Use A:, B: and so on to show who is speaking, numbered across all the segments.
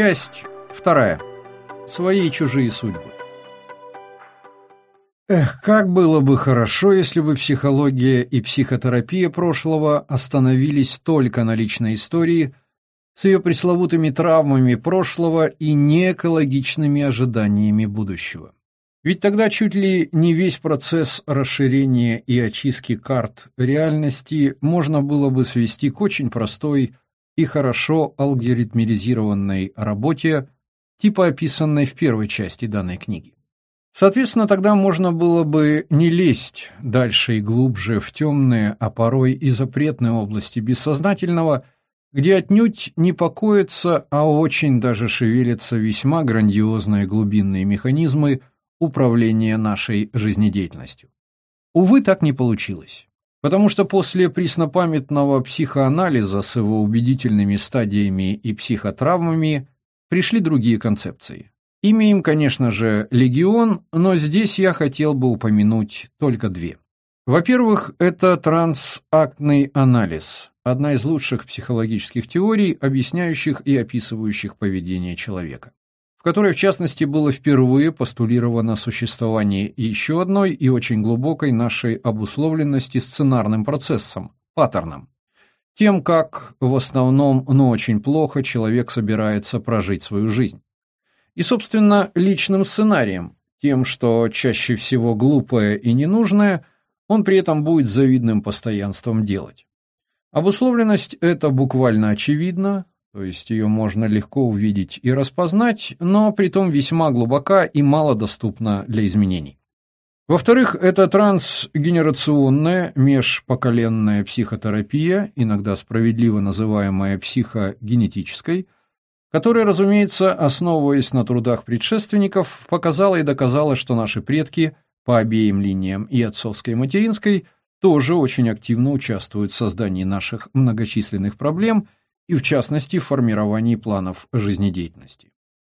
A: Часть вторая. Свои и чужие судьбы. Эх, как было бы хорошо, если бы психология и психотерапия прошлого остановились только на личной истории с ее пресловутыми травмами прошлого и неэкологичными ожиданиями будущего. Ведь тогда чуть ли не весь процесс расширения и очистки карт реальности можно было бы свести к очень простой и хорошо алгоритмизированной работе, типа описанной в первой части данной книги. Соответственно, тогда можно было бы не лезть дальше и глубже в темные, а порой и запретные области бессознательного, где отнюдь не покоятся, а очень даже шевелятся весьма грандиозные глубинные механизмы управления нашей жизнедеятельностью. Увы, так не получилось. Потому что после преснопамятного психоанализа с его убедительными стадиями и психотравмами пришли другие концепции. Имеем, конечно же, легион, но здесь я хотел бы упомянуть только две. Во-первых, это трансактный анализ, одна из лучших психологических теорий, объясняющих и описывающих поведение человека в которой, в частности, было впервые постулировано существование еще одной и очень глубокой нашей обусловленности сценарным процессом, паттерном, тем, как в основном, но очень плохо человек собирается прожить свою жизнь. И, собственно, личным сценарием, тем, что чаще всего глупое и ненужное, он при этом будет завидным постоянством делать. Обусловленность это буквально очевидна, то есть ее можно легко увидеть и распознать, но при том весьма глубока и мало доступна для изменений. Во-вторых, это трансгенерационная межпоколенная психотерапия, иногда справедливо называемая психогенетической, которая, разумеется, основываясь на трудах предшественников, показала и доказала, что наши предки по обеим линиям и отцовской и материнской тоже очень активно участвуют в создании наших многочисленных проблем – и, в частности, формировании планов жизнедеятельности.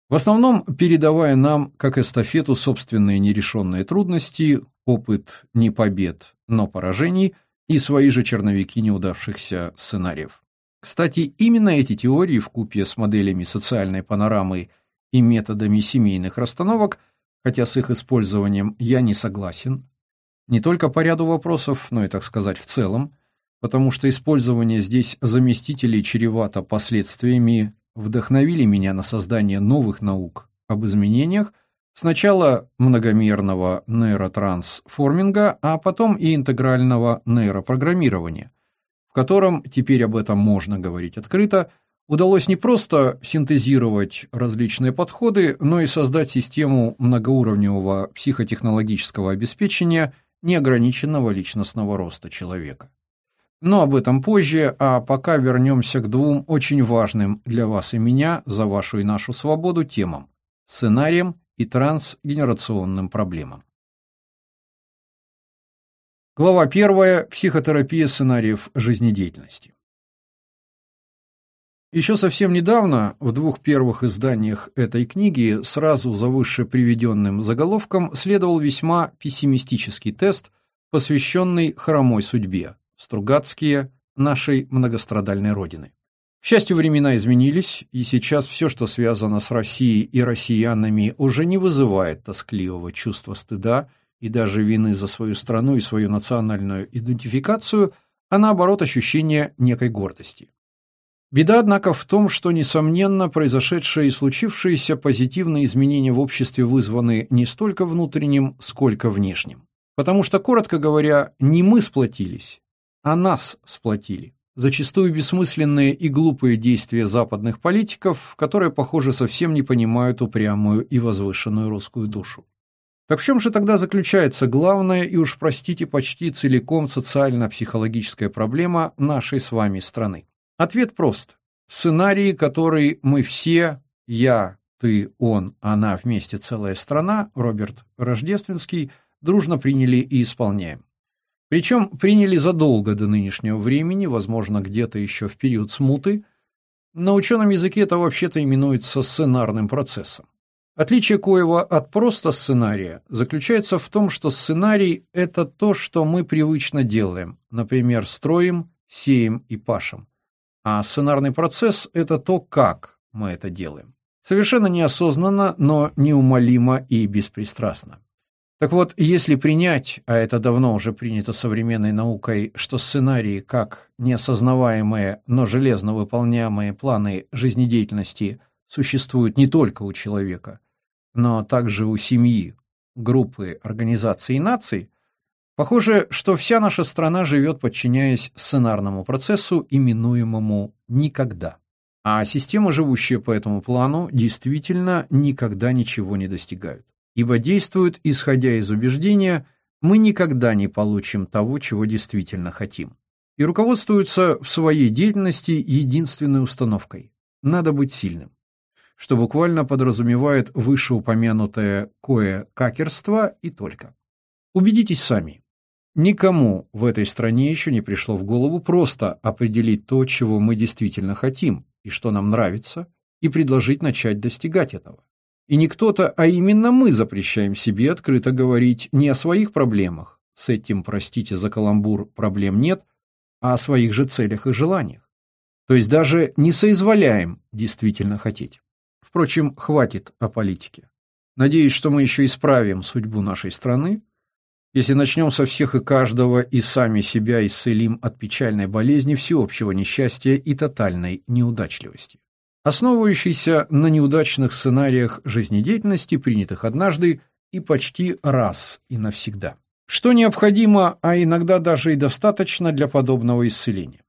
A: В основном передавая нам, как эстафету, собственные нерешенные трудности, опыт не побед, но поражений и свои же черновики неудавшихся сценариев. Кстати, именно эти теории в купе с моделями социальной панорамы и методами семейных расстановок, хотя с их использованием я не согласен, не только по ряду вопросов, но и, так сказать, в целом, потому что использование здесь заместителей чревато последствиями, вдохновили меня на создание новых наук об изменениях, сначала многомерного нейротрансформинга, а потом и интегрального нейропрограммирования, в котором, теперь об этом можно говорить открыто, удалось не просто синтезировать различные подходы, но и создать систему многоуровневого психотехнологического обеспечения неограниченного личностного роста человека. Но об этом позже, а пока вернемся к двум очень важным для вас и меня, за вашу и нашу свободу, темам – сценариям и трансгенерационным проблемам. Глава 1. Психотерапия сценариев жизнедеятельности. Еще совсем недавно, в двух первых изданиях этой книги, сразу за выше приведенным заголовком следовал весьма пессимистический тест, посвященный хромой судьбе, Стругацкие нашей многострадальной родины. К счастью, времена изменились, и сейчас все, что связано с Россией и россиянами, уже не вызывает тоскливого чувства стыда и даже вины за свою страну и свою национальную идентификацию, а наоборот ощущение некой гордости. Беда, однако, в том, что, несомненно, произошедшие и случившиеся позитивные изменения в обществе вызваны не столько внутренним, сколько внешним. Потому что, коротко говоря, не мы сплотились, а нас сплотили. Зачастую бессмысленные и глупые действия западных политиков, которые, похоже, совсем не понимают упрямую и возвышенную русскую душу. Так в чем же тогда заключается главная и уж, простите, почти целиком социально-психологическая проблема нашей с вами страны? Ответ прост. Сценарии, который мы все, я, ты, он, она, вместе целая страна, Роберт Рождественский, дружно приняли и исполняем. Причем приняли задолго до нынешнего времени, возможно, где-то еще в период смуты. На ученом языке это вообще-то именуется сценарным процессом. Отличие Коева от просто сценария заключается в том, что сценарий – это то, что мы привычно делаем, например, строим, сеем и пашем. А сценарный процесс – это то, как мы это делаем. Совершенно неосознанно, но неумолимо и беспристрастно. Так вот, если принять, а это давно уже принято современной наукой, что сценарии как неосознаваемые, но железно выполняемые планы жизнедеятельности существуют не только у человека, но также у семьи, группы, организаций и наций, похоже, что вся наша страна живет, подчиняясь сценарному процессу, именуемому «никогда». А системы, живущие по этому плану, действительно никогда ничего не достигают ибо действуют, исходя из убеждения, мы никогда не получим того, чего действительно хотим. И руководствуются в своей деятельности единственной установкой – надо быть сильным, что буквально подразумевает вышеупомянутое кое-какерство и только. Убедитесь сами. Никому в этой стране еще не пришло в голову просто определить то, чего мы действительно хотим и что нам нравится, и предложить начать достигать этого. И не кто-то, а именно мы запрещаем себе открыто говорить не о своих проблемах, с этим, простите за каламбур, проблем нет, а о своих же целях и желаниях. То есть даже не соизволяем действительно хотеть. Впрочем, хватит о политике. Надеюсь, что мы еще исправим судьбу нашей страны, если начнем со всех и каждого и сами себя исцелим от печальной болезни всеобщего несчастья и тотальной неудачливости основывающийся на неудачных сценариях жизнедеятельности, принятых однажды и почти раз и навсегда. Что необходимо, а иногда даже и достаточно для подобного исцеления.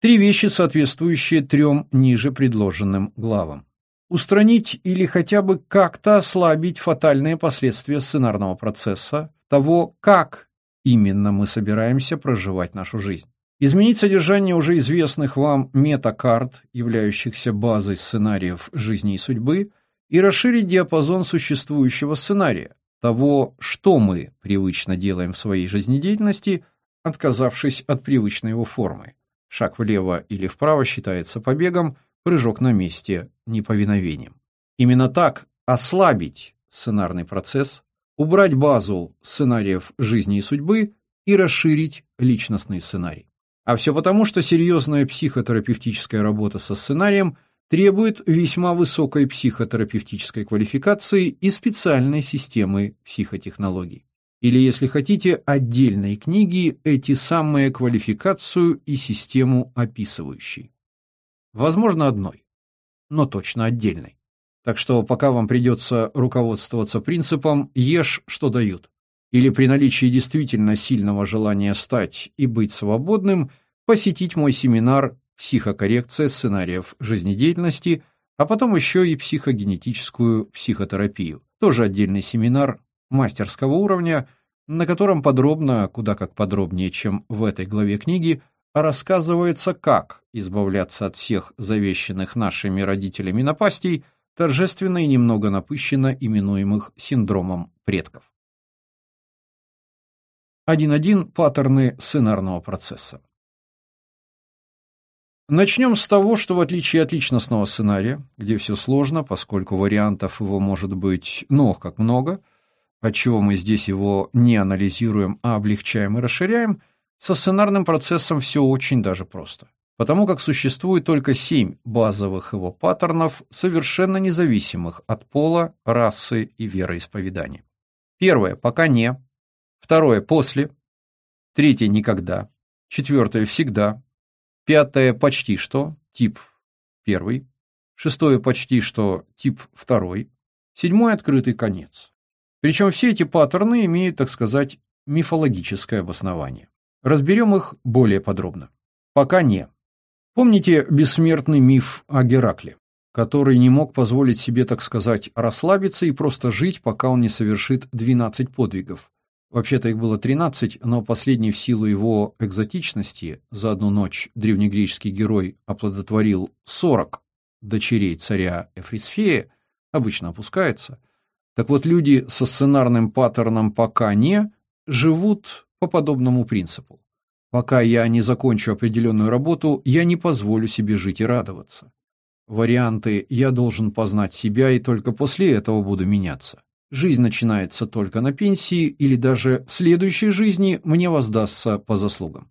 A: Три вещи, соответствующие трем ниже предложенным главам. Устранить или хотя бы как-то ослабить фатальные последствия сценарного процесса, того, как именно мы собираемся проживать нашу жизнь. Изменить содержание уже известных вам метакарт, являющихся базой сценариев жизни и судьбы, и расширить диапазон существующего сценария, того, что мы привычно делаем в своей жизнедеятельности, отказавшись от привычной его формы. Шаг влево или вправо считается побегом, прыжок на месте – неповиновением. Именно так ослабить сценарный процесс, убрать базу сценариев жизни и судьбы и расширить личностный сценарий. А все потому, что серьезная психотерапевтическая работа со сценарием требует весьма высокой психотерапевтической квалификации и специальной системы психотехнологий. Или, если хотите, отдельной книги, эти самые квалификацию и систему описывающей. Возможно, одной, но точно отдельной. Так что пока вам придется руководствоваться принципом «ешь, что дают», или при наличии действительно сильного желания стать и быть свободным, посетить мой семинар «Психокоррекция сценариев жизнедеятельности», а потом еще и психогенетическую психотерапию. Тоже отдельный семинар мастерского уровня, на котором подробно, куда как подробнее, чем в этой главе книги, рассказывается, как избавляться от всех завещанных нашими родителями напастей, торжественно и немного напыщенно именуемых синдромом предков. 1.1 паттерны сценарного процесса. Начнем с того, что в отличие от личностного сценария, где все сложно, поскольку вариантов его может быть, ну, как много, отчего мы здесь его не анализируем, а облегчаем и расширяем, со сценарным процессом все очень даже просто. Потому как существует только семь базовых его паттернов, совершенно независимых от пола, расы и вероисповедания. Первое – пока не. Второе – после. Третье – никогда. Четвертое – всегда. Пятое – почти что, тип первый. Шестое – почти что, тип второй. Седьмой – открытый конец. Причем все эти паттерны имеют, так сказать, мифологическое обоснование. Разберем их более подробно. Пока не. Помните бессмертный миф о Геракле, который не мог позволить себе, так сказать, расслабиться и просто жить, пока он не совершит 12 подвигов, Вообще-то их было 13, но последний в силу его экзотичности за одну ночь древнегреческий герой оплодотворил 40 дочерей царя Эфрисфея, обычно опускается. Так вот, люди со сценарным паттерном «пока не» живут по подобному принципу. Пока я не закончу определенную работу, я не позволю себе жить и радоваться. Варианты «я должен познать себя и только после этого буду меняться». Жизнь начинается только на пенсии или даже в следующей жизни мне воздастся по заслугам.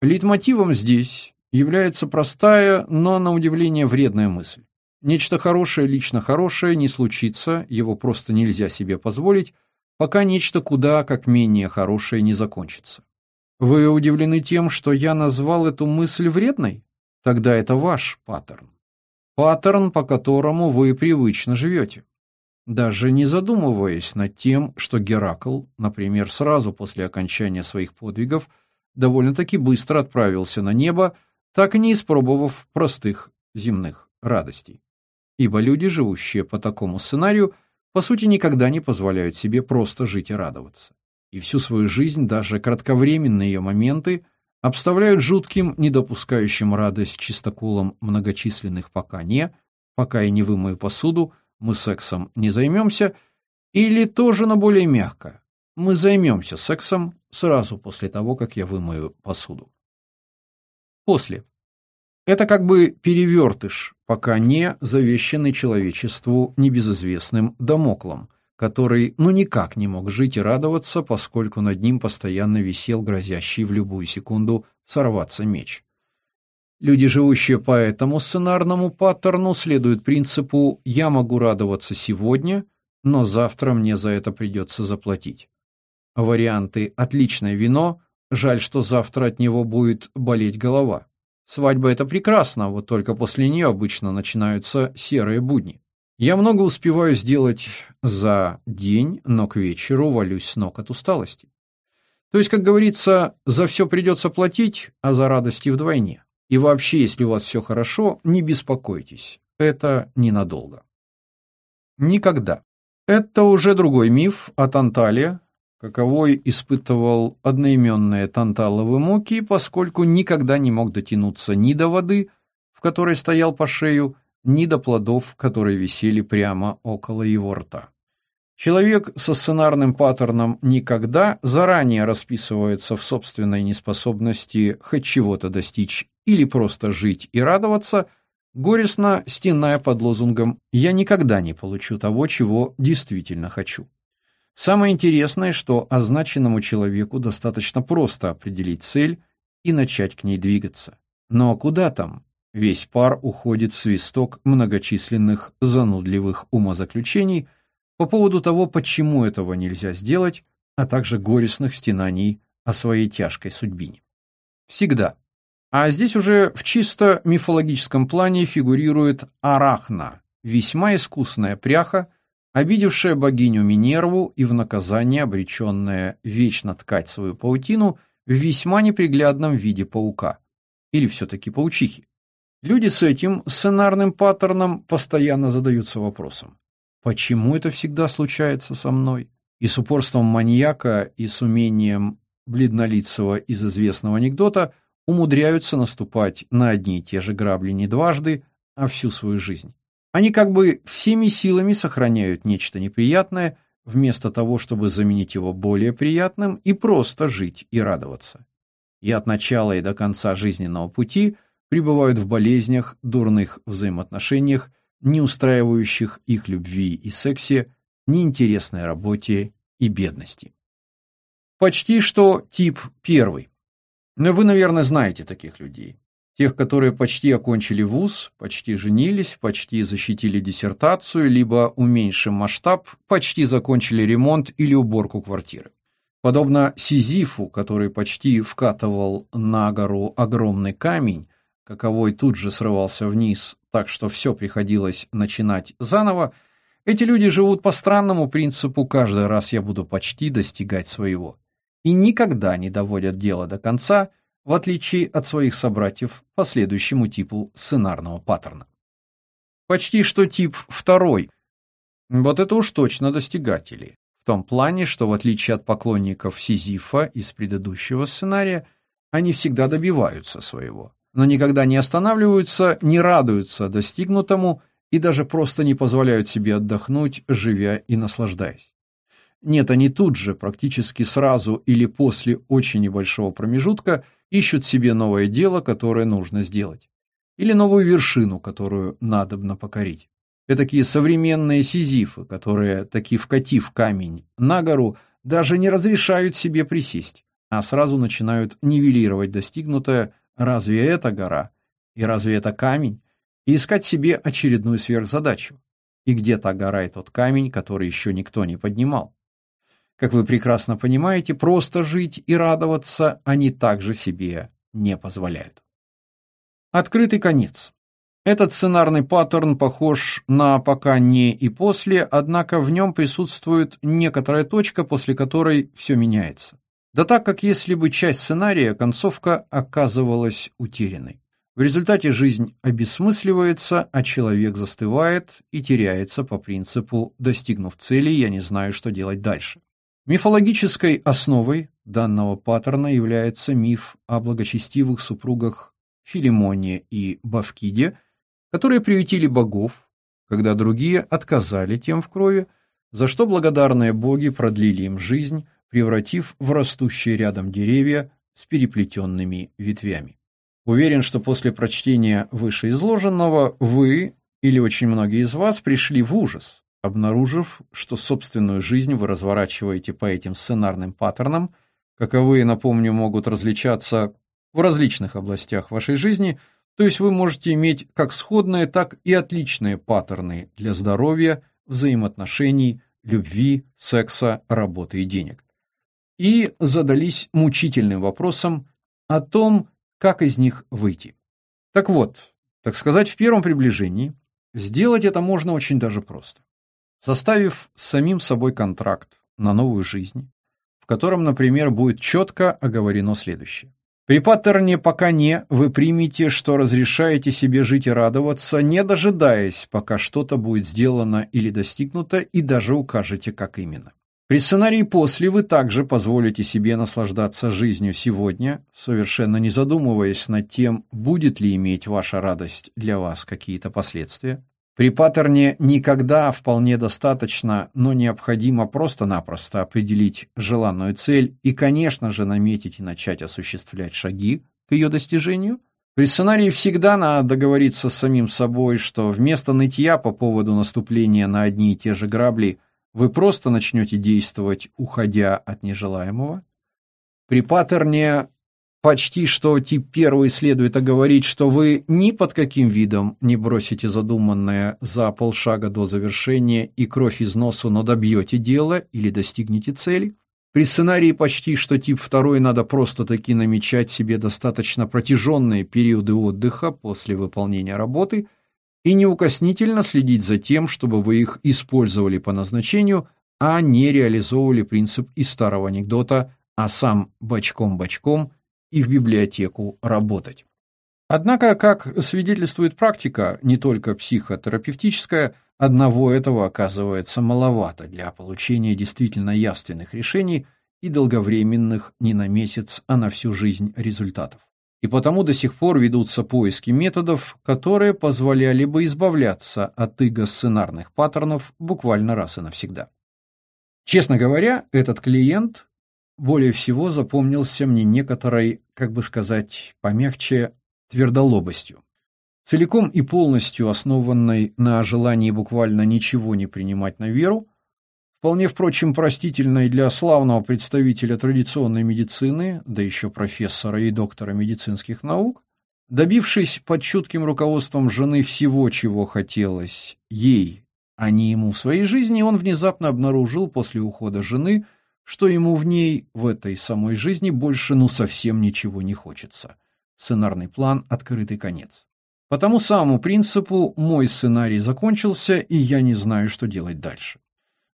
A: Лейтмотивом здесь является простая, но на удивление вредная мысль. Нечто хорошее, лично хорошее, не случится, его просто нельзя себе позволить, пока нечто куда как менее хорошее не закончится. Вы удивлены тем, что я назвал эту мысль вредной? Тогда это ваш паттерн. Паттерн, по которому вы привычно живете. Даже не задумываясь над тем, что Геракл, например, сразу после окончания своих подвигов, довольно-таки быстро отправился на небо, так и не испробовав простых земных радостей. Ибо люди, живущие по такому сценарию, по сути никогда не позволяют себе просто жить и радоваться. И всю свою жизнь, даже кратковременные ее моменты, обставляют жутким, недопускающим радость чистоколом многочисленных «пока не», «пока я не вымою посуду», «мы сексом не займемся», или тоже на более мягко «мы займемся сексом сразу после того, как я вымою посуду». После. Это как бы перевертыш, пока не завещанный человечеству небезызвестным Дамоклом, который ну никак не мог жить и радоваться, поскольку над ним постоянно висел грозящий в любую секунду сорваться меч. Люди, живущие по этому сценарному паттерну, следуют принципу «я могу радоваться сегодня, но завтра мне за это придется заплатить». Варианты «отличное вино», «жаль, что завтра от него будет болеть голова». Свадьба — это прекрасно, вот только после нее обычно начинаются серые будни. Я много успеваю сделать за день, но к вечеру валюсь с ног от усталости. То есть, как говорится, за все придется платить, а за радости вдвойне. И вообще, если у вас все хорошо, не беспокойтесь, это ненадолго. Никогда. Это уже другой миф о Тантале, каковой испытывал одноименные танталовые муки, поскольку никогда не мог дотянуться ни до воды, в которой стоял по шею, ни до плодов, которые висели прямо около его рта. Человек со сценарным паттерном никогда заранее расписывается в собственной неспособности хоть чего-то достичь или просто жить и радоваться, горестно стеная под лозунгом «Я никогда не получу того, чего действительно хочу». Самое интересное, что означенному человеку достаточно просто определить цель и начать к ней двигаться. Но куда там? Весь пар уходит в свисток многочисленных занудливых умозаключений по поводу того, почему этого нельзя сделать, а также горестных стенаний о своей тяжкой судьбине. Всегда. А здесь уже в чисто мифологическом плане фигурирует Арахна, весьма искусная пряха, обидевшая богиню Минерву и в наказание обреченная вечно ткать свою паутину в весьма неприглядном виде паука. Или все-таки паучихи. Люди с этим сценарным паттерном постоянно задаются вопросом. Почему это всегда случается со мной? И с упорством маньяка и с умением бледнолицего из известного анекдота умудряются наступать на одни и те же грабли не дважды, а всю свою жизнь. Они как бы всеми силами сохраняют нечто неприятное, вместо того, чтобы заменить его более приятным и просто жить и радоваться. И от начала и до конца жизненного пути пребывают в болезнях, дурных взаимоотношениях, не устраивающих их любви и сексе, неинтересной работе и бедности. Почти что тип первый. Но вы, наверное, знаете таких людей. Тех, которые почти окончили вуз, почти женились, почти защитили диссертацию, либо, уменьшим масштаб, почти закончили ремонт или уборку квартиры. Подобно Сизифу, который почти вкатывал на гору огромный камень, каковой тут же срывался вниз, так что все приходилось начинать заново, эти люди живут по странному принципу «каждый раз я буду почти достигать своего» и никогда не доводят дело до конца, в отличие от своих собратьев по следующему типу сценарного паттерна. Почти что тип второй. Вот это уж точно достигатели. В том плане, что в отличие от поклонников Сизифа из предыдущего сценария, они всегда добиваются своего, но никогда не останавливаются, не радуются достигнутому и даже просто не позволяют себе отдохнуть, живя и наслаждаясь. Нет, они тут же, практически сразу или после очень небольшого промежутка, ищут себе новое дело, которое нужно сделать. Или новую вершину, которую надобно покорить. Это такие современные сизифы, которые, таки вкатив камень на гору, даже не разрешают себе присесть, а сразу начинают нивелировать достигнутое «разве это гора?» и «разве это камень?» и искать себе очередную сверхзадачу. И где та гора и тот камень, который еще никто не поднимал? Как вы прекрасно понимаете, просто жить и радоваться они также себе не позволяют. Открытый конец. Этот сценарный паттерн похож на пока не и после, однако в нем присутствует некоторая точка, после которой все меняется. Да так, как если бы часть сценария, концовка оказывалась утерянной. В результате жизнь обесмысливается, а человек застывает и теряется по принципу «достигнув цели, я не знаю, что делать дальше». Мифологической основой данного паттерна является миф о благочестивых супругах Филимоне и Бавкиде, которые приютили богов, когда другие отказали тем в крови, за что благодарные боги продлили им жизнь, превратив в растущие рядом деревья с переплетенными ветвями. Уверен, что после прочтения вышеизложенного вы или очень многие из вас пришли в ужас, обнаружив, что собственную жизнь вы разворачиваете по этим сценарным паттернам, каковые, напомню, могут различаться в различных областях вашей жизни, то есть вы можете иметь как сходные, так и отличные паттерны для здоровья, взаимоотношений, любви, секса, работы и денег. И задались мучительным вопросом о том, как из них выйти. Так вот, так сказать, в первом приближении сделать это можно очень даже просто. Составив с самим собой контракт на новую жизнь, в котором, например, будет четко оговорено следующее. При паттерне «пока не» вы примете, что разрешаете себе жить и радоваться, не дожидаясь, пока что-то будет сделано или достигнуто, и даже укажете, как именно. При сценарии «после» вы также позволите себе наслаждаться жизнью сегодня, совершенно не задумываясь над тем, будет ли иметь ваша радость для вас какие-то последствия. При паттерне никогда вполне достаточно, но необходимо просто-напросто определить желанную цель и, конечно же, наметить и начать осуществлять шаги к ее достижению. При сценарии всегда надо договориться с самим собой, что вместо нытья по поводу наступления на одни и те же грабли вы просто начнете действовать, уходя от нежелаемого. При паттерне Почти что тип первый следует оговорить, что вы ни под каким видом не бросите задуманное за полшага до завершения и кровь из носу, но добьете дело или достигнете цели. При сценарии почти что тип второй надо просто-таки намечать себе достаточно протяженные периоды отдыха после выполнения работы и неукоснительно следить за тем, чтобы вы их использовали по назначению, а не реализовывали принцип из старого анекдота «а сам бочком-бочком» и в библиотеку работать. Однако, как свидетельствует практика, не только психотерапевтическая, одного этого оказывается маловато для получения действительно явственных решений и долговременных не на месяц, а на всю жизнь результатов. И потому до сих пор ведутся поиски методов, которые позволяли бы избавляться от иго-сценарных паттернов буквально раз и навсегда. Честно говоря, этот клиент более всего запомнился мне некоторой, как бы сказать, помягче, твердолобостью. Целиком и полностью основанной на желании буквально ничего не принимать на веру, вполне, впрочем, простительной для славного представителя традиционной медицины, да еще профессора и доктора медицинских наук, добившись под чутким руководством жены всего, чего хотелось ей, а не ему в своей жизни, он внезапно обнаружил после ухода жены – что ему в ней, в этой самой жизни, больше ну совсем ничего не хочется. Сценарный план «Открытый конец». По тому самому принципу мой сценарий закончился, и я не знаю, что делать дальше.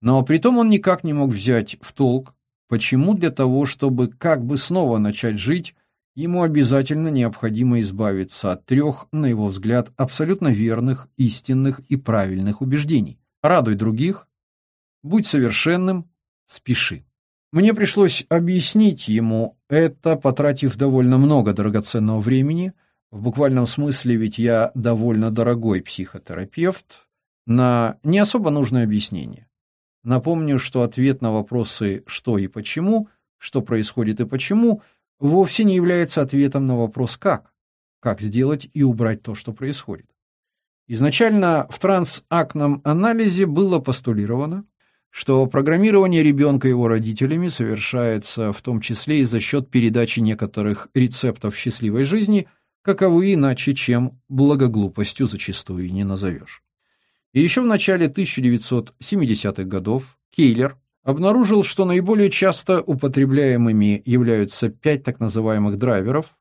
A: Но притом он никак не мог взять в толк, почему для того, чтобы как бы снова начать жить, ему обязательно необходимо избавиться от трех, на его взгляд, абсолютно верных, истинных и правильных убеждений. Радуй других, будь совершенным, спеши. Мне пришлось объяснить ему это, потратив довольно много драгоценного времени, в буквальном смысле ведь я довольно дорогой психотерапевт, на не особо нужное объяснение. Напомню, что ответ на вопросы «что и почему», «что происходит и почему» вовсе не является ответом на вопрос «как», как сделать и убрать то, что происходит. Изначально в трансактном анализе было постулировано, что программирование ребенка его родителями совершается в том числе и за счет передачи некоторых рецептов счастливой жизни каковы иначе, чем благоглупостью зачастую и не назовешь. И еще в начале 1970-х годов Кейлер обнаружил, что наиболее часто употребляемыми являются пять так называемых драйверов,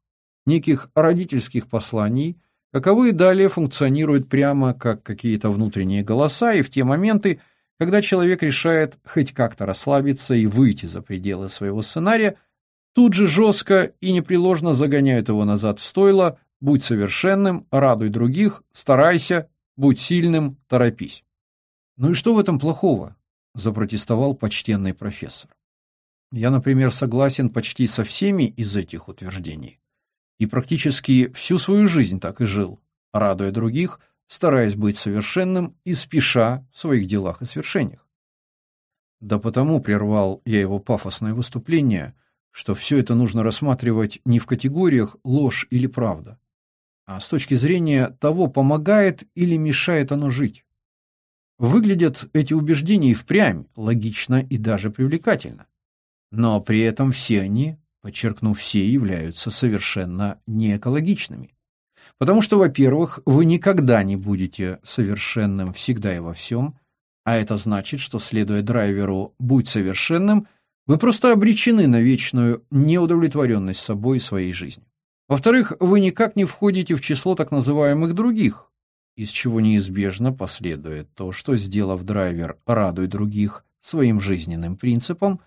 A: неких родительских посланий, каковые далее функционируют прямо как какие-то внутренние голоса и в те моменты, когда человек решает хоть как-то расслабиться и выйти за пределы своего сценария, тут же жестко и непреложно загоняют его назад в стойло «будь совершенным, радуй других, старайся, будь сильным, торопись». Ну и что в этом плохого? запротестовал почтенный профессор. Я, например, согласен почти со всеми из этих утверждений. И практически всю свою жизнь так и жил, радуя других, стараясь быть совершенным и спеша в своих делах и свершениях. Да потому прервал я его пафосное выступление, что все это нужно рассматривать не в категориях ложь или правда, а с точки зрения того, помогает или мешает оно жить. Выглядят эти убеждения и впрямь логично и даже привлекательно. Но при этом все они, подчеркну, все являются совершенно неэкологичными. Потому что, во-первых, вы никогда не будете совершенным всегда и во всем, а это значит, что, следуя драйверу «будь совершенным», вы просто обречены на вечную неудовлетворенность собой и своей жизнью. Во-вторых, вы никак не входите в число так называемых других, из чего неизбежно последует то, что, сделав драйвер «радуй других» своим жизненным принципом,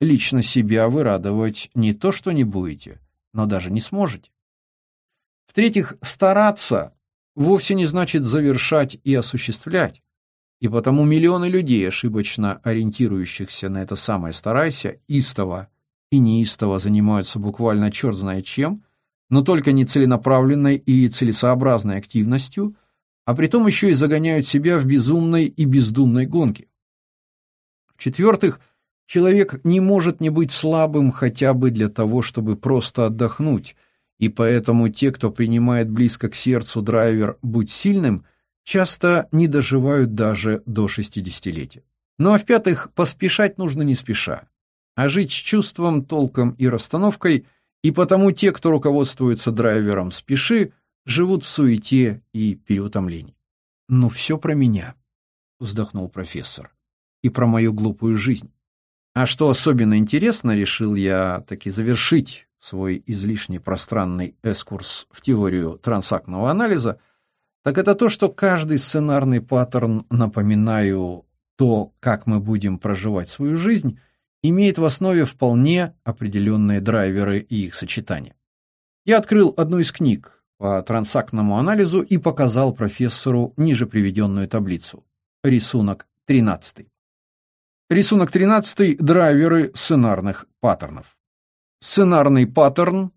A: лично себя вы радовать не то что не будете, но даже не сможете. В-третьих, стараться вовсе не значит завершать и осуществлять, и потому миллионы людей, ошибочно ориентирующихся на это самое «старайся», истово и неистово занимаются буквально черт знает чем, но только не целенаправленной и целесообразной активностью – а притом еще и загоняют себя в безумной и бездумной гонке. В-четвертых, человек не может не быть слабым хотя бы для того, чтобы просто отдохнуть, и поэтому те, кто принимает близко к сердцу драйвер «будь сильным», часто не доживают даже до 60-летия. Ну а в-пятых, поспешать нужно не спеша, а жить с чувством, толком и расстановкой, и потому те, кто руководствуется драйвером «спеши», живут в суете и переутомлении. «Ну, все про меня», — вздохнул профессор, — «и про мою глупую жизнь. А что особенно интересно, решил я таки завершить свой излишне пространный эскурс в теорию трансактного анализа, так это то, что каждый сценарный паттерн, напоминаю, то, как мы будем проживать свою жизнь, имеет в основе вполне определенные драйверы и их сочетания. Я открыл одну из книг, по трансактному анализу и показал профессору ниже приведенную таблицу. Рисунок 13. Рисунок 13. Драйверы сценарных паттернов. Сценарный паттерн,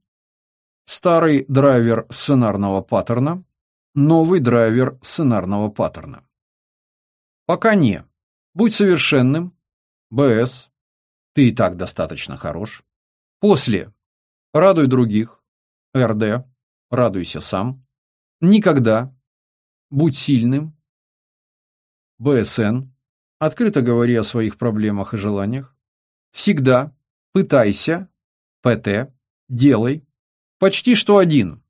A: старый драйвер сценарного паттерна, новый драйвер сценарного паттерна. Пока не. Будь совершенным. БС. Ты и так достаточно хорош. После. Радуй других. РД радуйся сам. Никогда. Будь сильным. БСН. Открыто говори о своих проблемах и желаниях. Всегда. Пытайся. ПТ. Делай. Почти что один.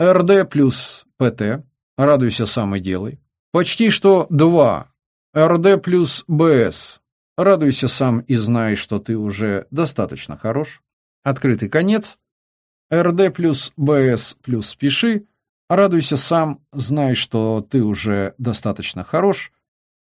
A: РД плюс ПТ. Радуйся сам и делай. Почти что два. РД плюс БС. Радуйся сам и знай, что ты уже достаточно хорош. Открытый конец. РД плюс БС плюс спеши, радуйся сам, знай, что ты уже достаточно хорош,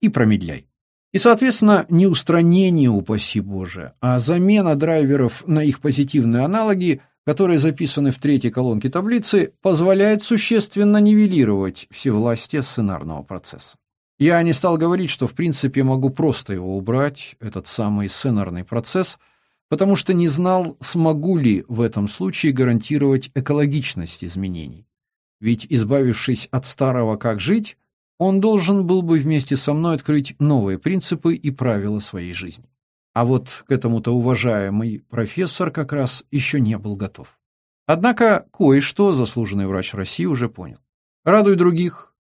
A: и промедляй. И, соответственно, не устранение, упаси Боже, а замена драйверов на их позитивные аналоги, которые записаны в третьей колонке таблицы, позволяет существенно нивелировать всевластие сценарного процесса. Я не стал говорить, что в принципе могу просто его убрать, этот самый сценарный процесс – потому что не знал, смогу ли в этом случае гарантировать экологичность изменений. Ведь, избавившись от старого «как жить», он должен был бы вместе со мной открыть новые принципы и правила своей жизни. А вот к этому-то уважаемый профессор как раз еще не был готов. Однако кое-что заслуженный врач России уже понял. Радуй других,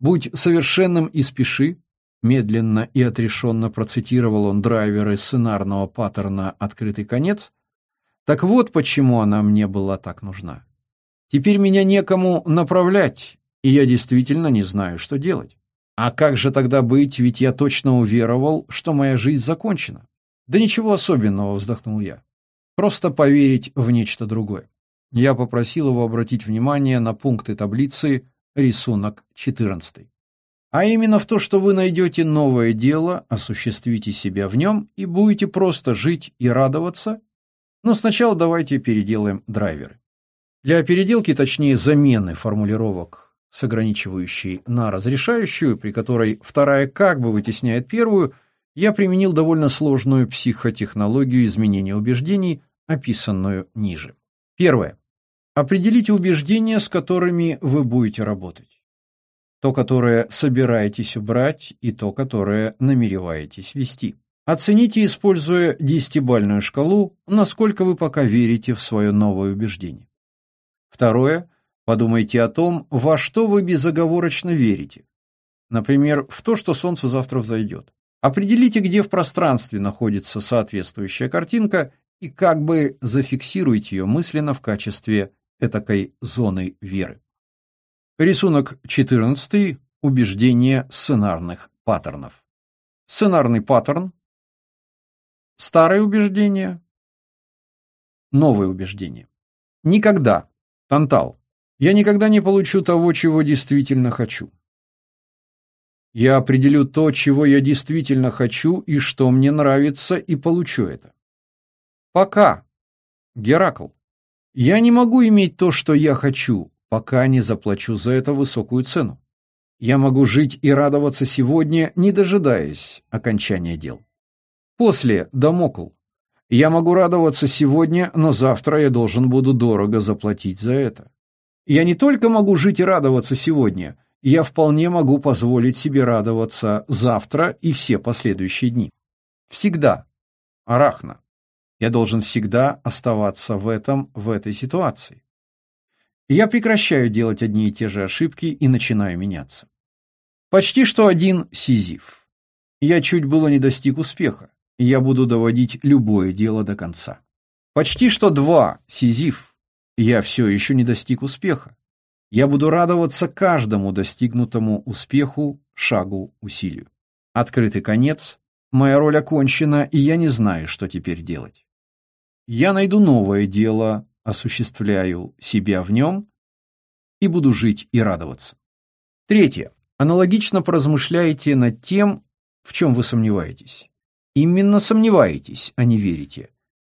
A: будь совершенным и спеши, Медленно и отрешенно процитировал он драйверы сценарного паттерна «Открытый конец». Так вот, почему она мне была так нужна. Теперь меня некому направлять, и я действительно не знаю, что делать. А как же тогда быть, ведь я точно уверовал, что моя жизнь закончена? Да ничего особенного, вздохнул я. Просто поверить в нечто другое. Я попросил его обратить внимание на пункты таблицы рисунок 14. А именно в то, что вы найдете новое дело, осуществите себя в нем и будете просто жить и радоваться. Но сначала давайте переделаем драйверы. Для переделки, точнее замены формулировок с ограничивающей на разрешающую, при которой вторая как бы вытесняет первую, я применил довольно сложную психотехнологию изменения убеждений, описанную ниже. Первое. Определите убеждения, с которыми вы будете работать. То, которое собираетесь убрать, и то, которое намереваетесь вести. Оцените, используя десятибальную шкалу, насколько вы пока верите в свое новое убеждение. Второе. Подумайте о том, во что вы безоговорочно верите. Например, в то, что солнце завтра взойдет. Определите, где в пространстве находится соответствующая картинка и как бы зафиксируйте ее мысленно в качестве этакой зоны веры. Рисунок 14. Убеждение сценарных паттернов. Сценарный паттерн. Старое убеждение. Новое убеждение. Никогда. Тантал. Я никогда не получу того, чего действительно хочу. Я определю то, чего я действительно хочу и что мне нравится, и получу это. Пока. Геракл. Я не могу иметь то, что я хочу, пока не заплачу за это высокую цену. Я могу жить и радоваться сегодня, не дожидаясь окончания дел. После Дамокл. Я могу радоваться сегодня, но завтра я должен буду дорого заплатить за это. Я не только могу жить и радоваться сегодня, я вполне могу позволить себе радоваться завтра и все последующие дни. Всегда. Арахна. Я должен всегда оставаться в этом, в этой ситуации. Я прекращаю делать одни и те же ошибки и начинаю меняться. Почти что один Сизиф. Я чуть было не достиг успеха я буду доводить любое дело до конца. Почти что два, Сизиф. Я все еще не достиг успеха. Я буду радоваться каждому достигнутому успеху, шагу, усилию. Открытый конец. Моя роль окончена, и я не знаю, что теперь делать. Я найду новое дело, осуществляю себя в нем и буду жить и радоваться. Третье. Аналогично поразмышляйте над тем, в чем вы сомневаетесь. Именно сомневаетесь, а не верите.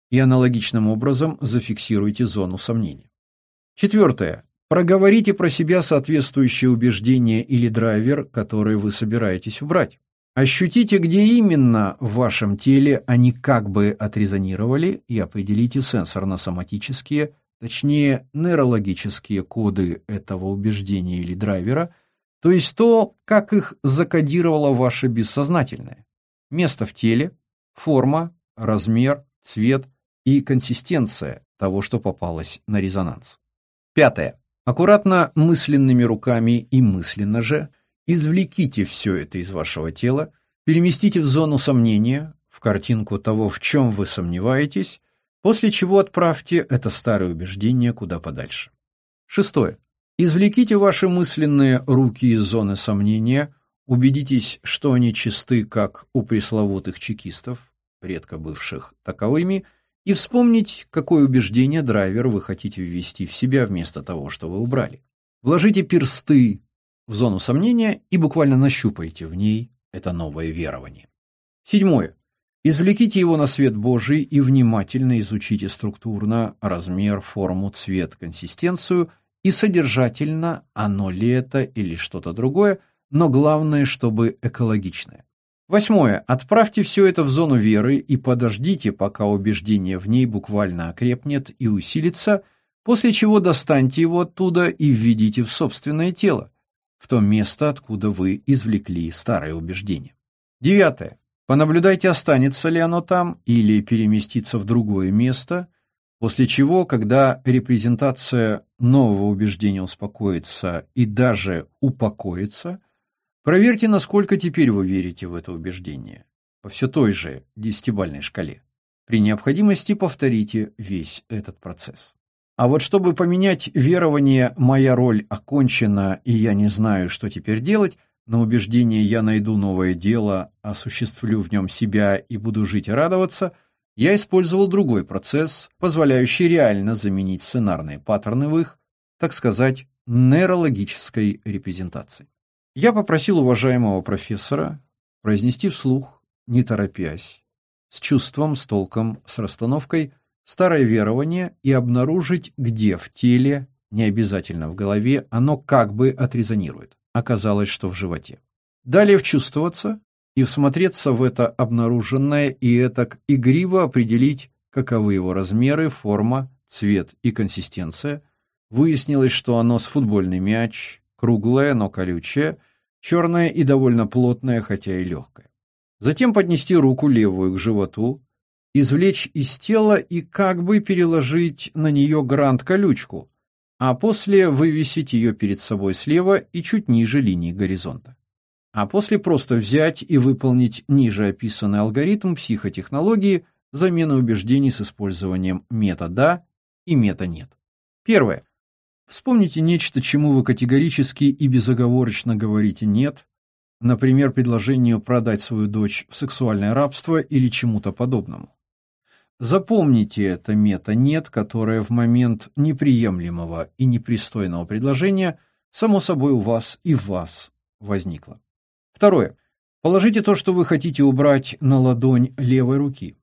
A: И аналогичным образом зафиксируйте зону сомнения. Четвертое. Проговорите про себя соответствующее убеждение или драйвер, который вы собираетесь убрать. Ощутите, где именно в вашем теле они как бы отрезонировали и определите сенсорно-соматические, точнее нейрологические коды этого убеждения или драйвера, то есть то, как их закодировало ваше бессознательное место в теле, форма, размер, цвет и консистенция того, что попалось на резонанс. Пятое. Аккуратно мысленными руками и мысленно же извлеките все это из вашего тела, переместите в зону сомнения, в картинку того, в чем вы сомневаетесь, после чего отправьте это старое убеждение куда подальше. Шестое. Извлеките ваши мысленные руки из зоны сомнения, Убедитесь, что они чисты, как у пресловутых чекистов, редко бывших таковыми, и вспомнить, какое убеждение драйвер вы хотите ввести в себя вместо того, что вы убрали. Вложите персты в зону сомнения и буквально нащупайте в ней это новое верование. Седьмое. Извлеките его на свет Божий и внимательно изучите структурно размер, форму, цвет, консистенцию и содержательно, оно ли это или что-то другое, но главное, чтобы экологичное. Восьмое. Отправьте все это в зону веры и подождите, пока убеждение в ней буквально окрепнет и усилится, после чего достаньте его оттуда и введите в собственное тело, в то место, откуда вы извлекли старое убеждение. Девятое. Понаблюдайте, останется ли оно там или переместится в другое место, после чего, когда репрезентация нового убеждения успокоится и даже упокоится, Проверьте, насколько теперь вы верите в это убеждение. По все той же десятибальной шкале. При необходимости повторите весь этот процесс. А вот чтобы поменять верование «моя роль окончена, и я не знаю, что теперь делать», на убеждение «я найду новое дело, осуществлю в нем себя и буду жить и радоваться», я использовал другой процесс, позволяющий реально заменить сценарные паттерны в их, так сказать, нейрологической репрезентации. Я попросил уважаемого профессора произнести вслух, не торопясь, с чувством, с толком, с расстановкой, старое верование и обнаружить, где в теле, не обязательно в голове, оно как бы отрезонирует. Оказалось, что в животе. Далее вчувствоваться и всмотреться в это обнаруженное и этак игриво определить, каковы его размеры, форма, цвет и консистенция. Выяснилось, что оно с футбольный мяч, круглое, но колючее, черное и довольно плотное, хотя и легкое. Затем поднести руку левую к животу, извлечь из тела и как бы переложить на нее грант-колючку, а после вывесить ее перед собой слева и чуть ниже линии горизонта. А после просто взять и выполнить ниже описанный алгоритм психотехнологии замены убеждений с использованием метода и мета-нет. Первое. Вспомните нечто, чему вы категорически и безоговорочно говорите «нет», например, предложению продать свою дочь в сексуальное рабство или чему-то подобному. Запомните это мета-нет, которое в момент неприемлемого и непристойного предложения само собой у вас и в вас возникло. Второе. Положите то, что вы хотите убрать на ладонь левой руки.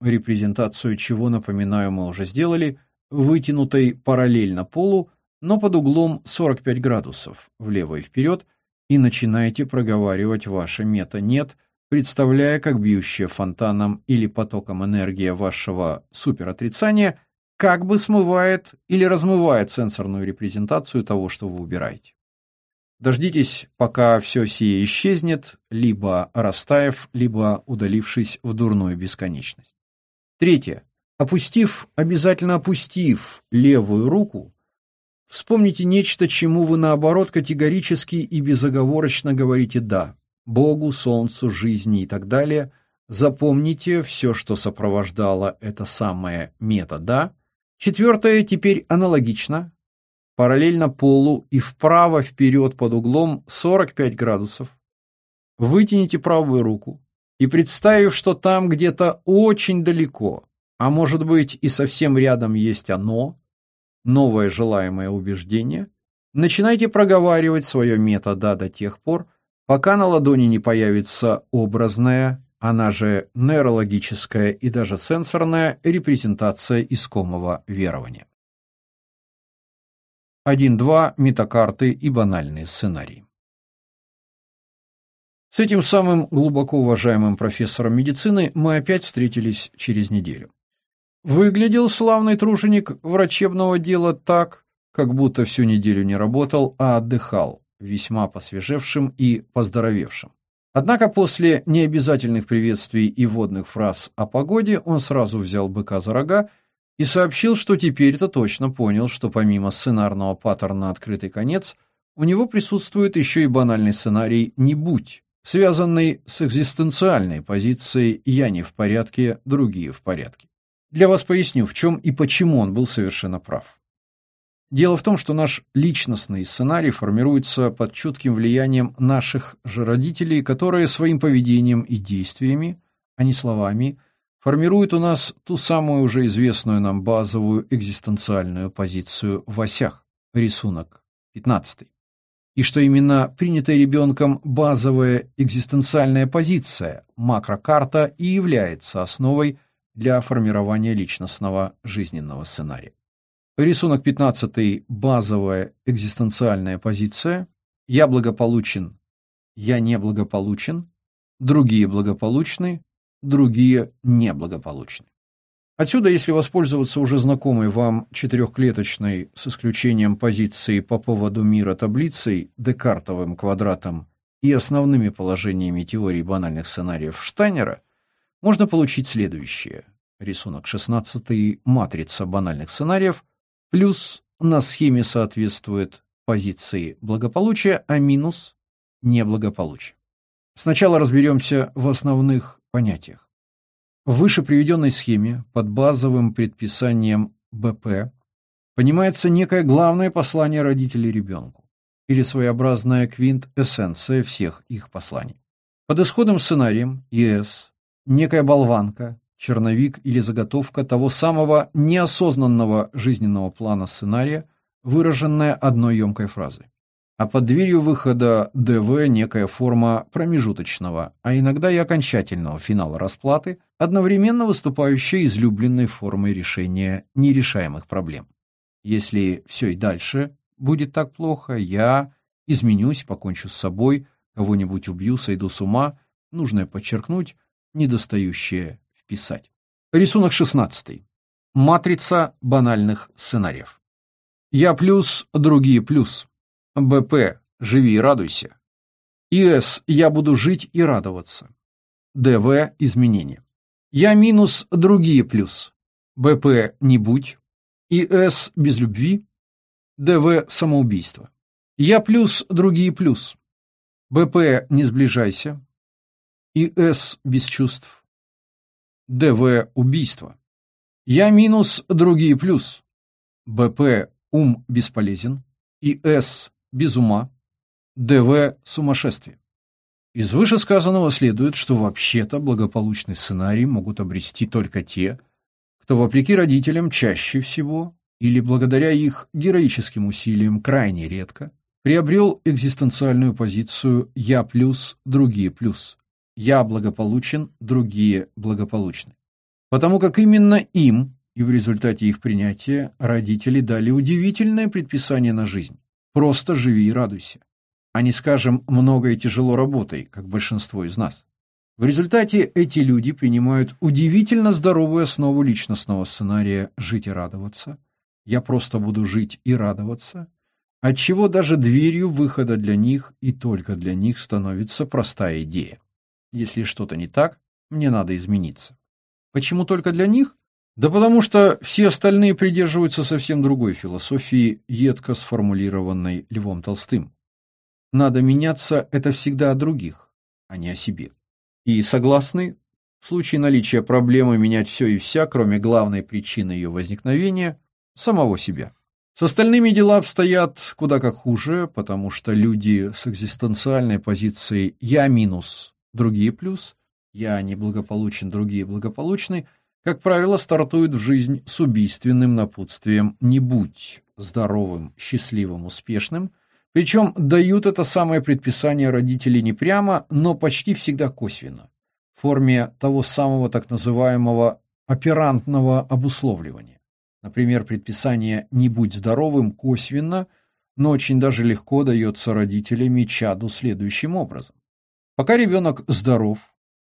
A: Репрезентацию чего, напоминаю, мы уже сделали, вытянутой параллельно полу, но под углом 45 градусов влево и вперед, и начинайте проговаривать ваше мета-нет – представляя, как бьющая фонтаном или потоком энергия вашего суперотрицания как бы смывает или размывает сенсорную репрезентацию того, что вы убираете. Дождитесь, пока все сие исчезнет, либо растаяв, либо удалившись в дурную бесконечность. Третье. Опустив, обязательно опустив левую руку, вспомните нечто, чему вы наоборот категорически и безоговорочно говорите «да». Богу, Солнцу, жизни и так далее, запомните все, что сопровождало это самое мета Четвертое теперь аналогично. Параллельно полу и вправо-вперед под углом 45 градусов. Вытяните правую руку и, представив, что там где-то очень далеко, а может быть и совсем рядом есть оно, новое желаемое убеждение, начинайте проговаривать свое мета до тех пор, Пока на ладони не появится образная, она же нейрологическая и даже сенсорная репрезентация искомого верования. 1.2. Метакарты и банальные сценарии. С этим самым глубоко уважаемым профессором медицины мы опять встретились через неделю. Выглядел славный труженик врачебного дела так, как будто всю неделю не работал, а отдыхал, весьма посвежевшим и поздоровевшим. Однако после необязательных приветствий и водных фраз о погоде он сразу взял быка за рога и сообщил, что теперь-то точно понял, что помимо сценарного паттерна «открытый конец» у него присутствует еще и банальный сценарий «не будь», связанный с экзистенциальной позицией «я не в порядке, другие в порядке». Для вас поясню, в чем и почему он был совершенно прав. Дело в том, что наш личностный сценарий формируется под чутким влиянием наших же родителей, которые своим поведением и действиями, а не словами, формируют у нас ту самую уже известную нам базовую экзистенциальную позицию в осях, рисунок 15. И что именно принятая ребенком базовая экзистенциальная позиция, макрокарта, и является основой для формирования личностного жизненного сценария. Рисунок 15. Базовая экзистенциальная позиция. Я благополучен, я неблагополучен, другие благополучны, другие неблагополучны. Отсюда, если воспользоваться уже знакомой вам четырехклеточной, с исключением позиции по поводу мира таблицей, декартовым квадратом и основными положениями теории банальных сценариев Штайнера, можно получить следующее. Рисунок 16. Матрица банальных сценариев – Плюс на схеме соответствует позиции благополучия, а минус – неблагополучие. Сначала разберемся в основных понятиях. В выше приведенной схеме под базовым предписанием БП понимается некое главное послание родителей ребенку или своеобразная квинт-эссенция всех их посланий. Под исходным сценарием ЕС некая болванка, черновик или заготовка того самого неосознанного жизненного плана сценария, выраженная одной емкой фразой. А под дверью выхода ДВ некая форма промежуточного, а иногда и окончательного финала расплаты, одновременно выступающая излюбленной формой решения нерешаемых проблем. Если все и дальше будет так плохо, я изменюсь, покончу с собой, кого-нибудь убью, сойду с ума, нужное подчеркнуть, недостающее вписать. Рисунок 16. Матрица банальных сценариев. Я плюс, другие плюс. БП живи и радуйся. ИС я буду жить и радоваться. ДВ изменения. Я минус, другие плюс. БП не будь. ИС без любви. ДВ самоубийство. Я плюс, другие плюс. БП не сближайся. ИС без чувств. ДВ убийство. Я минус, другие плюс. БП ум бесполезен. ИС без ума. ДВ сумасшествие. Из вышесказанного следует, что вообще-то благополучный сценарий могут обрести только те, кто, вопреки родителям, чаще всего или благодаря их героическим усилиям крайне редко, приобрел экзистенциальную позицию «я плюс, другие плюс», «я благополучен, другие благополучны». Потому как именно им, и в результате их принятия, родители дали удивительное предписание на жизнь «просто живи и радуйся», а не, скажем, много и тяжело работай, как большинство из нас. В результате эти люди принимают удивительно здоровую основу личностного сценария «жить и радоваться», я просто буду жить и радоваться, отчего даже дверью выхода для них и только для них становится простая идея. Если что-то не так, мне надо измениться. Почему только для них? Да потому что все остальные придерживаются совсем другой философии, едко сформулированной Львом Толстым. Надо меняться – это всегда о других, а не о себе. И согласны, в случае наличия проблемы менять все и вся, кроме главной причины ее возникновения – самого себя. С остальными дела обстоят куда как хуже, потому что люди с экзистенциальной позицией «я минус», другие плюс, «я неблагополучен», другие благополучны, как правило, стартуют в жизнь с убийственным напутствием «не будь здоровым, счастливым, успешным», причем дают это самое предписание родители не прямо, но почти всегда косвенно, в форме того самого так называемого оперантного обусловливания. Например, предписание «не будь здоровым» косвенно, но очень даже легко дается родителями чаду следующим образом. Пока ребенок здоров,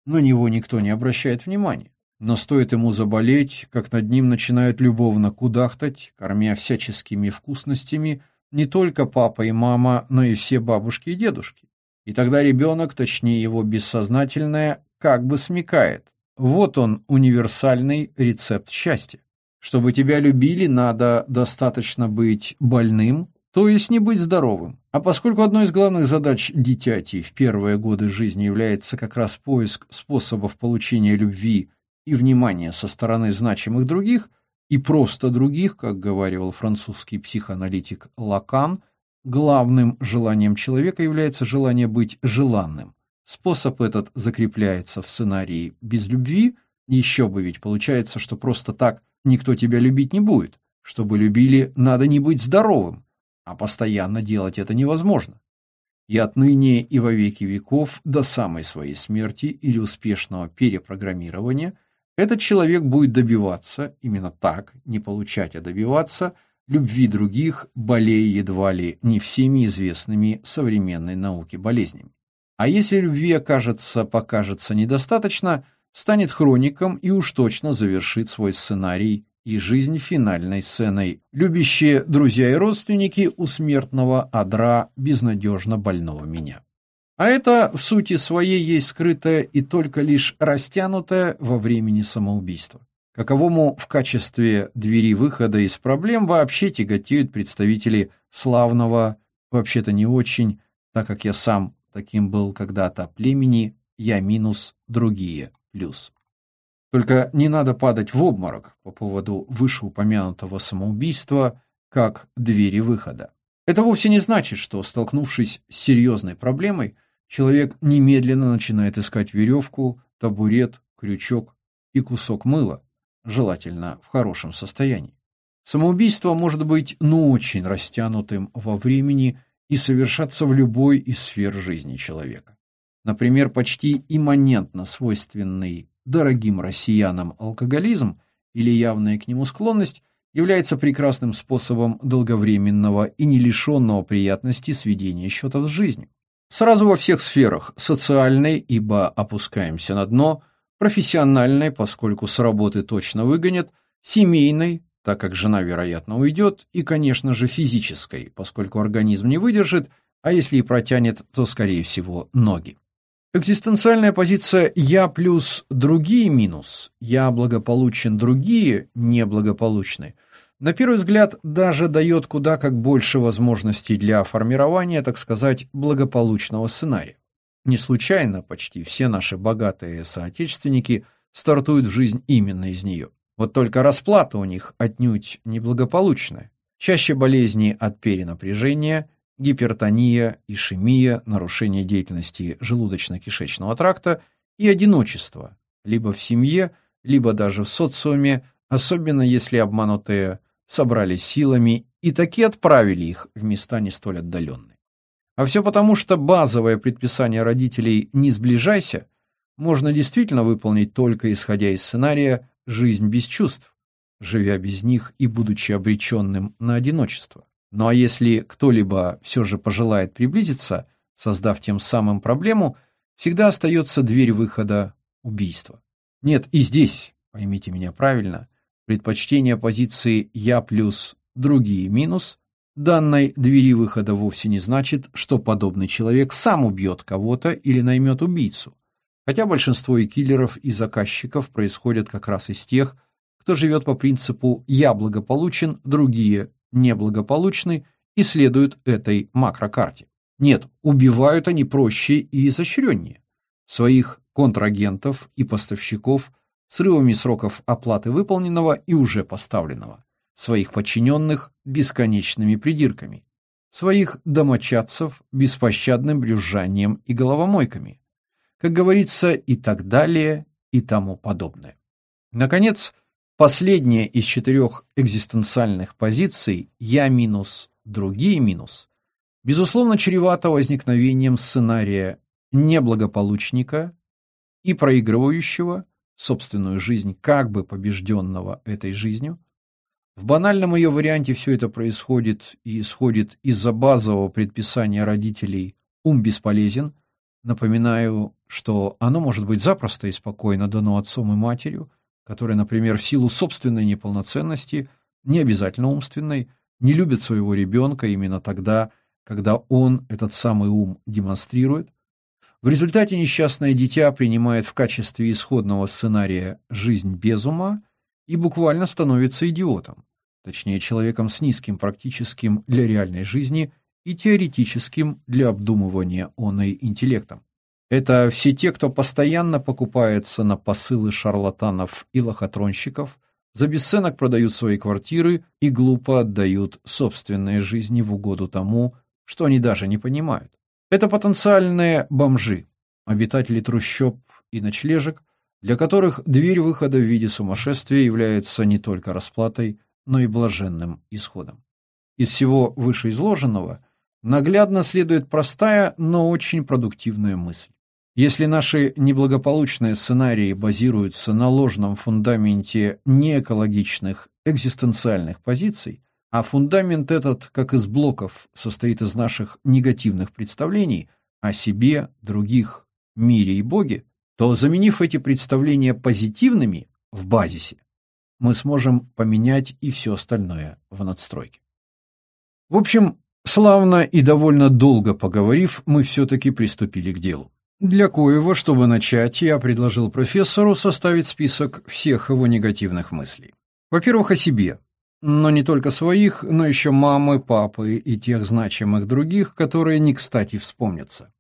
A: на него никто не обращает внимания. Но стоит ему заболеть, как над ним начинают любовно кудахтать, кормя всяческими вкусностями не только папа и мама, но и все бабушки и дедушки. И тогда ребенок, точнее его бессознательное, как бы смекает. Вот он, универсальный рецепт счастья. Чтобы тебя любили, надо достаточно быть больным, то есть не быть здоровым. А поскольку одной из главных задач дитяти в первые годы жизни является как раз поиск способов получения любви и внимания со стороны значимых других, и просто других, как говаривал французский психоаналитик Лакан, главным желанием человека является желание быть желанным. Способ этот закрепляется в сценарии без любви, еще бы ведь получается, что просто так – никто тебя любить не будет. Чтобы любили, надо не быть здоровым, а постоянно делать это невозможно. И отныне и во веки веков до самой своей смерти или успешного перепрограммирования этот человек будет добиваться, именно так, не получать, а добиваться, любви других, болея едва ли не всеми известными современной науке болезнями. А если любви окажется, покажется недостаточно, станет хроником и уж точно завершит свой сценарий и жизнь финальной сценой. Любящие друзья и родственники у смертного адра безнадежно больного меня. А это в сути своей есть скрытое и только лишь растянутое во времени самоубийство. Каковому в качестве двери выхода из проблем вообще тяготеют представители славного, вообще-то не очень, так как я сам таким был когда-то племени, я минус другие плюс. Только не надо падать в обморок по поводу вышеупомянутого самоубийства, как двери выхода. Это вовсе не значит, что, столкнувшись с серьезной проблемой, человек немедленно начинает искать веревку, табурет, крючок и кусок мыла, желательно в хорошем состоянии. Самоубийство может быть ну очень растянутым во времени и совершаться в любой из сфер жизни человека. Например, почти имманентно свойственный дорогим россиянам алкоголизм или явная к нему склонность является прекрасным способом долговременного и не лишенного приятности сведения счетов с жизнью. Сразу во всех сферах – социальной, ибо опускаемся на дно, профессиональной, поскольку с работы точно выгонят, семейной, так как жена, вероятно, уйдет, и, конечно же, физической, поскольку организм не выдержит, а если и протянет, то, скорее всего, ноги. Экзистенциальная позиция «я плюс другие минус», «я благополучен, другие неблагополучны» на первый взгляд даже дает куда как больше возможностей для формирования, так сказать, благополучного сценария. Не случайно почти все наши богатые соотечественники стартуют в жизнь именно из нее. Вот только расплата у них отнюдь неблагополучная. Чаще болезни от перенапряжения, гипертония, ишемия, нарушение деятельности желудочно-кишечного тракта и одиночество, либо в семье, либо даже в социуме, особенно если обманутые собрались силами и таки отправили их в места не столь отдаленные. А все потому, что базовое предписание родителей «не сближайся» можно действительно выполнить только исходя из сценария «жизнь без чувств», живя без них и будучи обреченным на одиночество. Ну а если кто-либо все же пожелает приблизиться, создав тем самым проблему, всегда остается дверь выхода – убийства. Нет, и здесь, поймите меня правильно, предпочтение позиции «я плюс другие минус» данной двери выхода вовсе не значит, что подобный человек сам убьет кого-то или наймет убийцу. Хотя большинство и киллеров, и заказчиков происходят как раз из тех, кто живет по принципу «я благополучен, другие неблагополучны и следуют этой макрокарте. Нет, убивают они проще и изощреннее. Своих контрагентов и поставщиков срывами сроков оплаты выполненного и уже поставленного, своих подчиненных бесконечными придирками, своих домочадцев беспощадным брюзжанием и головомойками, как говорится, и так далее, и тому подобное. Наконец, Последняя из четырех экзистенциальных позиций «я минус, другие минус» безусловно чревата возникновением сценария неблагополучника и проигрывающего собственную жизнь как бы побежденного этой жизнью. В банальном ее варианте все это происходит и исходит из-за базового предписания родителей «ум бесполезен». Напоминаю, что оно может быть запросто и спокойно дано отцом и матерью, которые, например, в силу собственной неполноценности, не обязательно умственной, не любят своего ребенка именно тогда, когда он этот самый ум демонстрирует. В результате несчастное дитя принимает в качестве исходного сценария жизнь без ума и буквально становится идиотом, точнее человеком с низким практическим для реальной жизни и теоретическим для обдумывания оной интеллектом. Это все те, кто постоянно покупается на посылы шарлатанов и лохотронщиков, за бесценок продают свои квартиры и глупо отдают собственные жизни в угоду тому, что они даже не понимают. Это потенциальные бомжи, обитатели трущоб и ночлежек, для которых дверь выхода в виде сумасшествия является не только расплатой, но и блаженным исходом. Из всего вышеизложенного наглядно следует простая, но очень продуктивная мысль. Если наши неблагополучные сценарии базируются на ложном фундаменте неэкологичных экзистенциальных позиций, а фундамент этот, как из блоков, состоит из наших негативных представлений о себе, других, мире и Боге, то, заменив эти представления позитивными в базисе, мы сможем поменять и все остальное в надстройке. В общем, славно и довольно долго поговорив, мы все-таки приступили к делу. Для коего, чтобы начать, я предложил профессору составить список всех его негативных мыслей. Во-первых, о себе, но не только своих, но еще мамы, папы и тех значимых других, которые не кстати вспомнятся.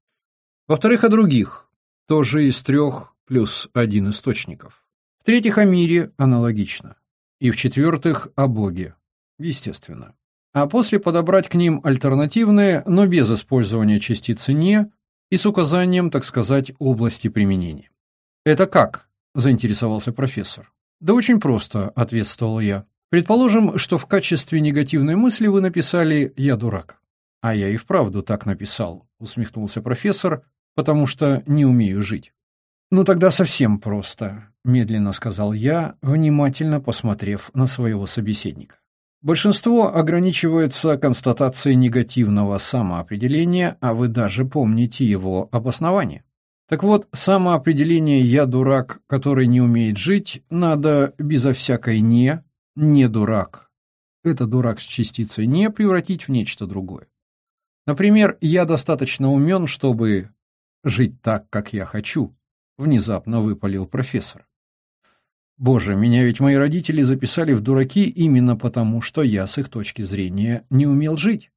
A: Во-вторых, о других, тоже из трех плюс один источников. В-третьих, о мире аналогично. И в-четвертых, о Боге, естественно. а после подобрать к ним альтернативные, но без использования частицы «не» и с указанием, так сказать, области применения. «Это как?» – заинтересовался профессор. «Да очень просто», – ответствовал я. «Предположим, что в качестве негативной мысли вы написали «я дурак». «А я и вправду так написал», – усмехнулся профессор, «потому что не умею жить». «Ну тогда совсем просто», – медленно сказал я, внимательно посмотрев на своего собеседника. Большинство ограничивается констатацией негативного самоопределения, а вы даже помните его обоснование. Так вот, самоопределение «я дурак, который не умеет жить» надо безо всякой «не», «не дурак». Это дурак с частицей «не» превратить в нечто другое. Например, «я достаточно умен, чтобы жить так, как я хочу», внезапно выпалил профессор. Боже, меня ведь мои родители записали в дураки именно потому, что я, с их точки зрения, не умел жить.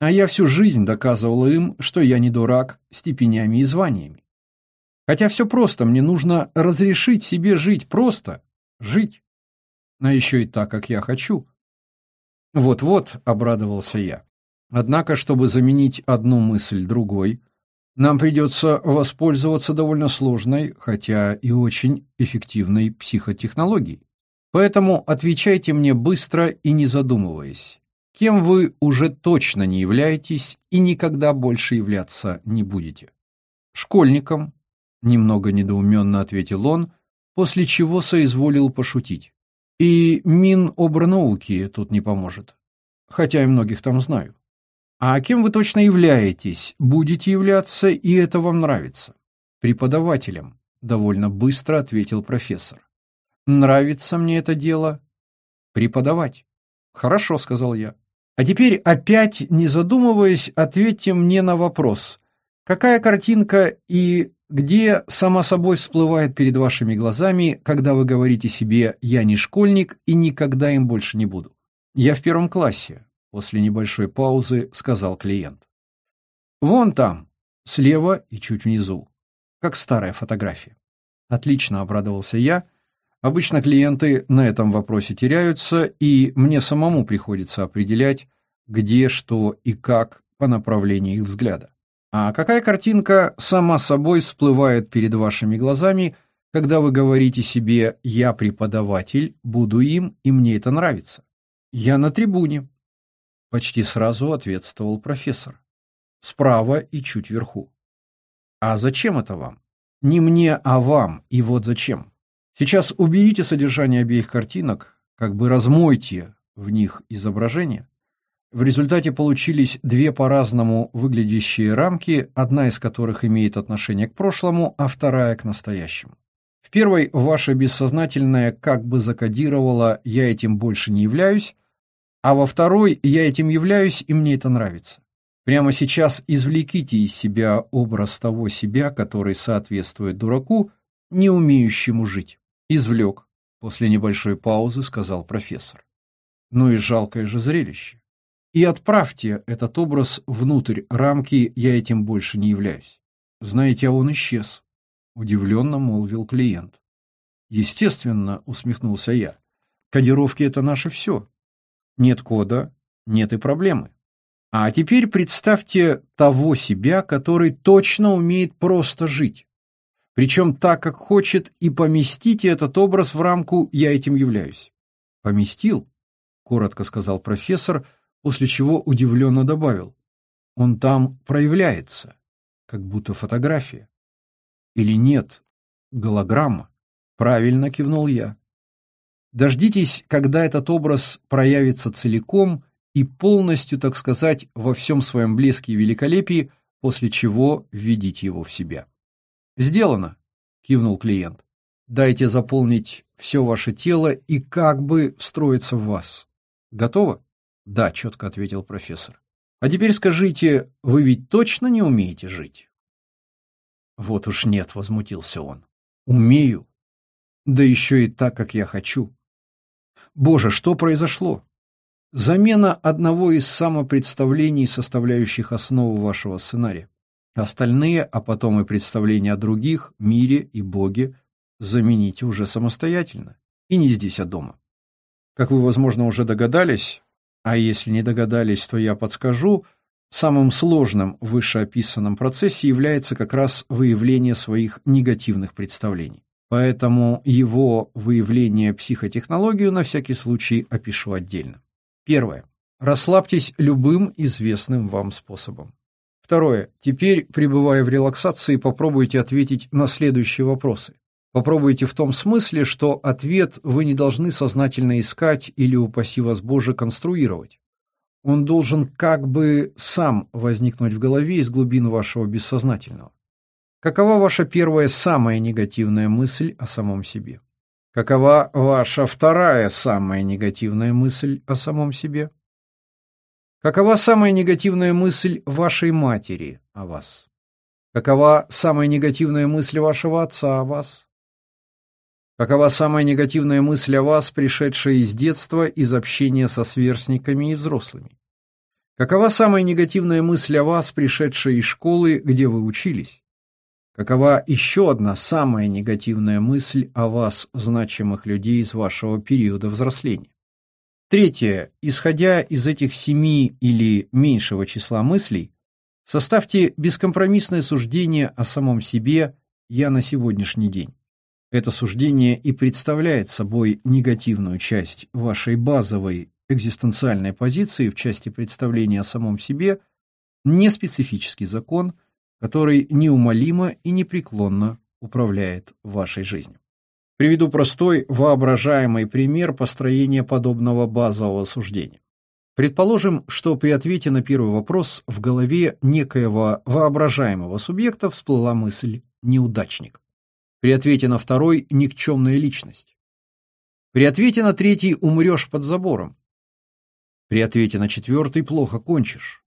A: А я всю жизнь доказывал им, что я не дурак степенями и званиями. Хотя все просто, мне нужно разрешить себе жить просто, жить. А еще и так, как я хочу. Вот-вот, обрадовался я. Однако, чтобы заменить одну мысль другой, нам придется воспользоваться довольно сложной, хотя и очень эффективной психотехнологией. Поэтому отвечайте мне быстро и не задумываясь. Кем вы уже точно не являетесь и никогда больше являться не будете? Школьником, немного недоуменно ответил он, после чего соизволил пошутить. И Минобрнауки тут не поможет, хотя и многих там знаю. А кем вы точно являетесь, будете являться, и это вам нравится? Преподавателем, довольно быстро ответил профессор. Нравится мне это дело преподавать. Хорошо, сказал я. А теперь опять, не задумываясь, ответьте мне на вопрос. Какая картинка и где сама собой всплывает перед вашими глазами, когда вы говорите себе «я не школьник и никогда им больше не буду»? Я в первом классе. После небольшой паузы сказал клиент. Вон там, слева и чуть внизу, как старая фотография. Отлично, обрадовался я. Обычно клиенты на этом вопросе теряются, и мне самому приходится определять, где, что и как по направлению их взгляда. А какая картинка сама собой всплывает перед вашими глазами, когда вы говорите себе «я преподаватель, буду им, и мне это нравится»? Я на трибуне, Почти сразу ответствовал профессор. Справа и чуть вверху. А зачем это вам? Не мне, а вам, и вот зачем. Сейчас уберите содержание обеих картинок, как бы размойте в них изображения. В результате получились две по-разному выглядящие рамки, одна из которых имеет отношение к прошлому, а вторая к настоящему. В первой ваше бессознательное как бы закодировало «я этим больше не являюсь», а во второй я этим являюсь, и мне это нравится. Прямо сейчас извлеките из себя образ того себя, который соответствует дураку, не умеющему жить. Извлек. После небольшой паузы сказал профессор. Ну и жалкое же зрелище. И отправьте этот образ внутрь рамки «я этим больше не являюсь». Знаете, а он исчез. Удивленно молвил клиент. Естественно, усмехнулся я. Кодировки — это наше все. Нет кода, нет и проблемы. А теперь представьте того себя, который точно умеет просто жить. Причем так, как хочет, и поместите этот образ в рамку «я этим являюсь». «Поместил?» — коротко сказал профессор, после чего удивленно добавил. «Он там проявляется, как будто фотография». «Или нет, голограмма?» «Правильно», — кивнул я. Дождитесь, когда этот образ проявится целиком и полностью, так сказать, во всем своем блеске и великолепии, после чего введите его в себя. «Сделано», — кивнул клиент. «Дайте заполнить все ваше тело и как бы встроиться в вас. Готово?» «Да», — четко ответил профессор. «А теперь скажите, вы ведь точно не умеете жить?» «Вот уж нет», — возмутился он. «Умею. Да еще и так, как я хочу. Боже, что произошло? Замена одного из самопредставлений, составляющих основу вашего сценария. Остальные, а потом и представления о других, мире и Боге, замените уже самостоятельно. И не здесь, а дома. Как вы, возможно, уже догадались, А если не догадались, то я подскажу, самым сложным в вышеописанном процессе является как раз выявление своих негативных представлений. Поэтому его выявление психотехнологию на всякий случай опишу отдельно. Первое. Расслабьтесь любым известным вам способом. Второе. Теперь, пребывая в релаксации, попробуйте ответить на следующие вопросы. Попробуйте в том смысле, что ответ вы не должны сознательно искать или, упаси вас Боже, конструировать. Он должен как бы сам возникнуть в голове из глубин вашего бессознательного. Какова ваша первая самая негативная мысль о самом себе? Какова ваша вторая самая негативная мысль о самом себе? Какова самая негативная мысль вашей матери о вас? Какова самая негативная мысль вашего отца о вас? Какова самая негативная мысль о вас, пришедшая из детства, из общения со сверстниками и взрослыми? Какова самая негативная мысль о вас, пришедшая из школы, где вы учились? Какова еще одна самая негативная мысль о вас, значимых людей из вашего периода взросления? Третье. Исходя из этих семи или меньшего числа мыслей, составьте бескомпромиссное суждение о самом себе «я на сегодняшний день». Это суждение и представляет собой негативную часть вашей базовой экзистенциальной позиции в части представления о самом себе, не специфический закон – который неумолимо и непреклонно управляет вашей жизнью. Приведу простой воображаемый пример построения подобного базового суждения. Предположим, что при ответе на первый вопрос в голове некоего воображаемого субъекта всплыла мысль «неудачник». При ответе на второй – никчемная личность. При ответе на третий – умрешь под забором. При ответе на четвертый – плохо кончишь.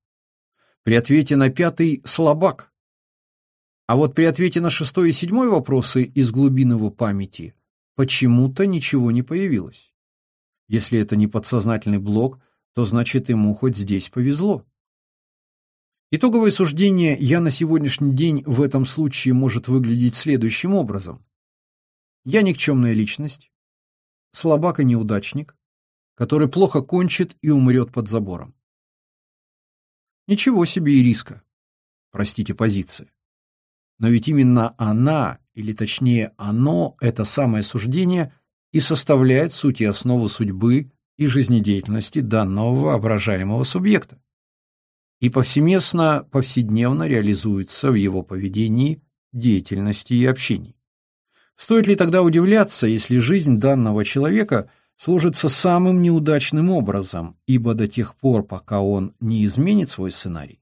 A: При ответе на пятый – слабак. А вот при ответе на шестой и седьмой вопросы из глубин его памяти почему-то ничего не появилось. Если это не подсознательный блок, то значит ему хоть здесь повезло. Итоговое суждение «я на сегодняшний день в этом случае» может выглядеть следующим образом. Я никчемная личность, слабак и неудачник, который плохо кончит и умрет под забором. Ничего себе и риска. Простите позиции. Но ведь именно она, или точнее оно, это самое суждение, и составляет суть и основу судьбы и жизнедеятельности данного воображаемого субъекта. И повсеместно, повседневно реализуется в его поведении, деятельности и общении. Стоит ли тогда удивляться, если жизнь данного человека сложится самым неудачным образом, ибо до тех пор, пока он не изменит свой сценарий,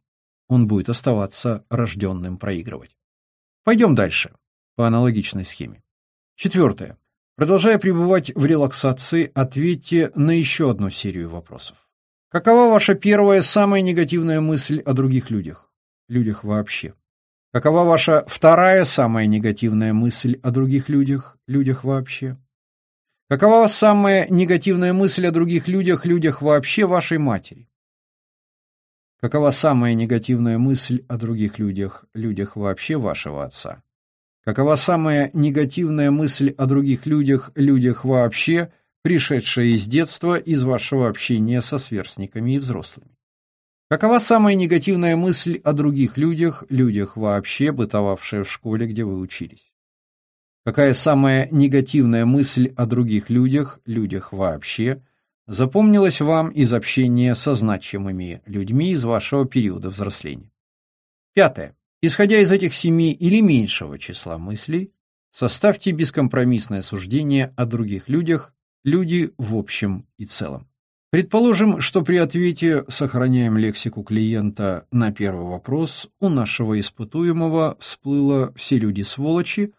A: он будет оставаться рожденным проигрывать. Пойдем дальше, по аналогичной схеме. Четвертое. Продолжая пребывать в релаксации, ответьте на еще одну серию вопросов. Какова ваша первая, самая негативная мысль о других людях? Людях вообще. Какова ваша вторая, самая негативная мысль о других людях? Людях вообще. Какова самая негативная мысль о других людях, людях вообще вашей матери? Какова самая негативная мысль о других людях, людях вообще вашего отца? Какова самая негативная мысль о других людях, людях вообще, пришедшая из детства, из вашего общения со сверстниками и взрослыми? Какова самая негативная мысль о других людях, людях вообще, бытовавшая в школе, где вы учились? Какая самая негативная мысль о других людях, людях вообще, запомнилось вам из общения со значимыми людьми из вашего периода взросления. Пятое. Исходя из этих семи или меньшего числа мыслей, составьте бескомпромиссное суждение о других людях, люди в общем и целом. Предположим, что при ответе сохраняем лексику клиента на первый вопрос, у нашего испытуемого всплыло «все люди сволочи»,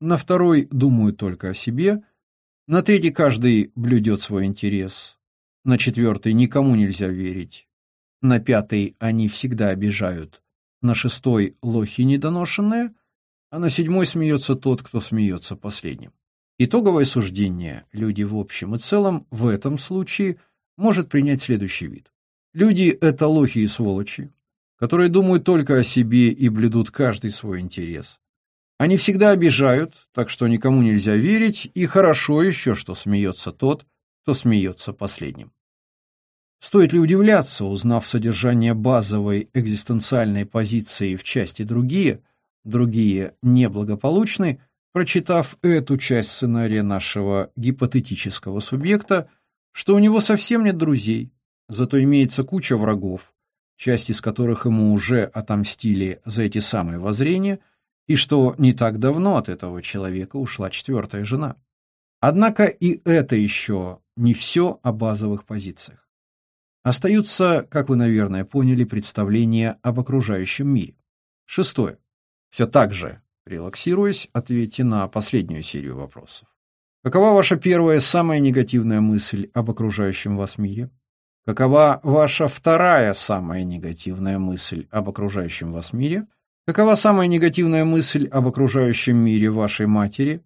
A: на второй «думают только о себе», на третий каждый блюдет свой интерес. На четвертый никому нельзя верить. На пятый они всегда обижают. На шестой лохи недоношенные, а на седьмой смеется тот, кто смеется последним. Итоговое суждение люди в общем и целом в этом случае может принять следующий вид. Люди – это лохи и сволочи, которые думают только о себе и блюдут каждый свой интерес. Они всегда обижают, так что никому нельзя верить, и хорошо еще, что смеется тот, кто смеется последним. Стоит ли удивляться, узнав содержание базовой экзистенциальной позиции в части другие, другие неблагополучны, прочитав эту часть сценария нашего гипотетического субъекта, что у него совсем нет друзей, зато имеется куча врагов, часть из которых ему уже отомстили за эти самые воззрения, и что не так давно от этого человека ушла четвертая жена. Однако и это еще не все о базовых позициях. Остаются, как вы, наверное, поняли, представления об окружающем мире. Шестое. Все так же, релаксируясь, ответьте на последнюю серию вопросов. Какова ваша первая, самая негативная мысль об окружающем вас мире? Какова ваша вторая, самая негативная мысль об окружающем вас мире? Какова самая негативная мысль об окружающем мире вашей матери?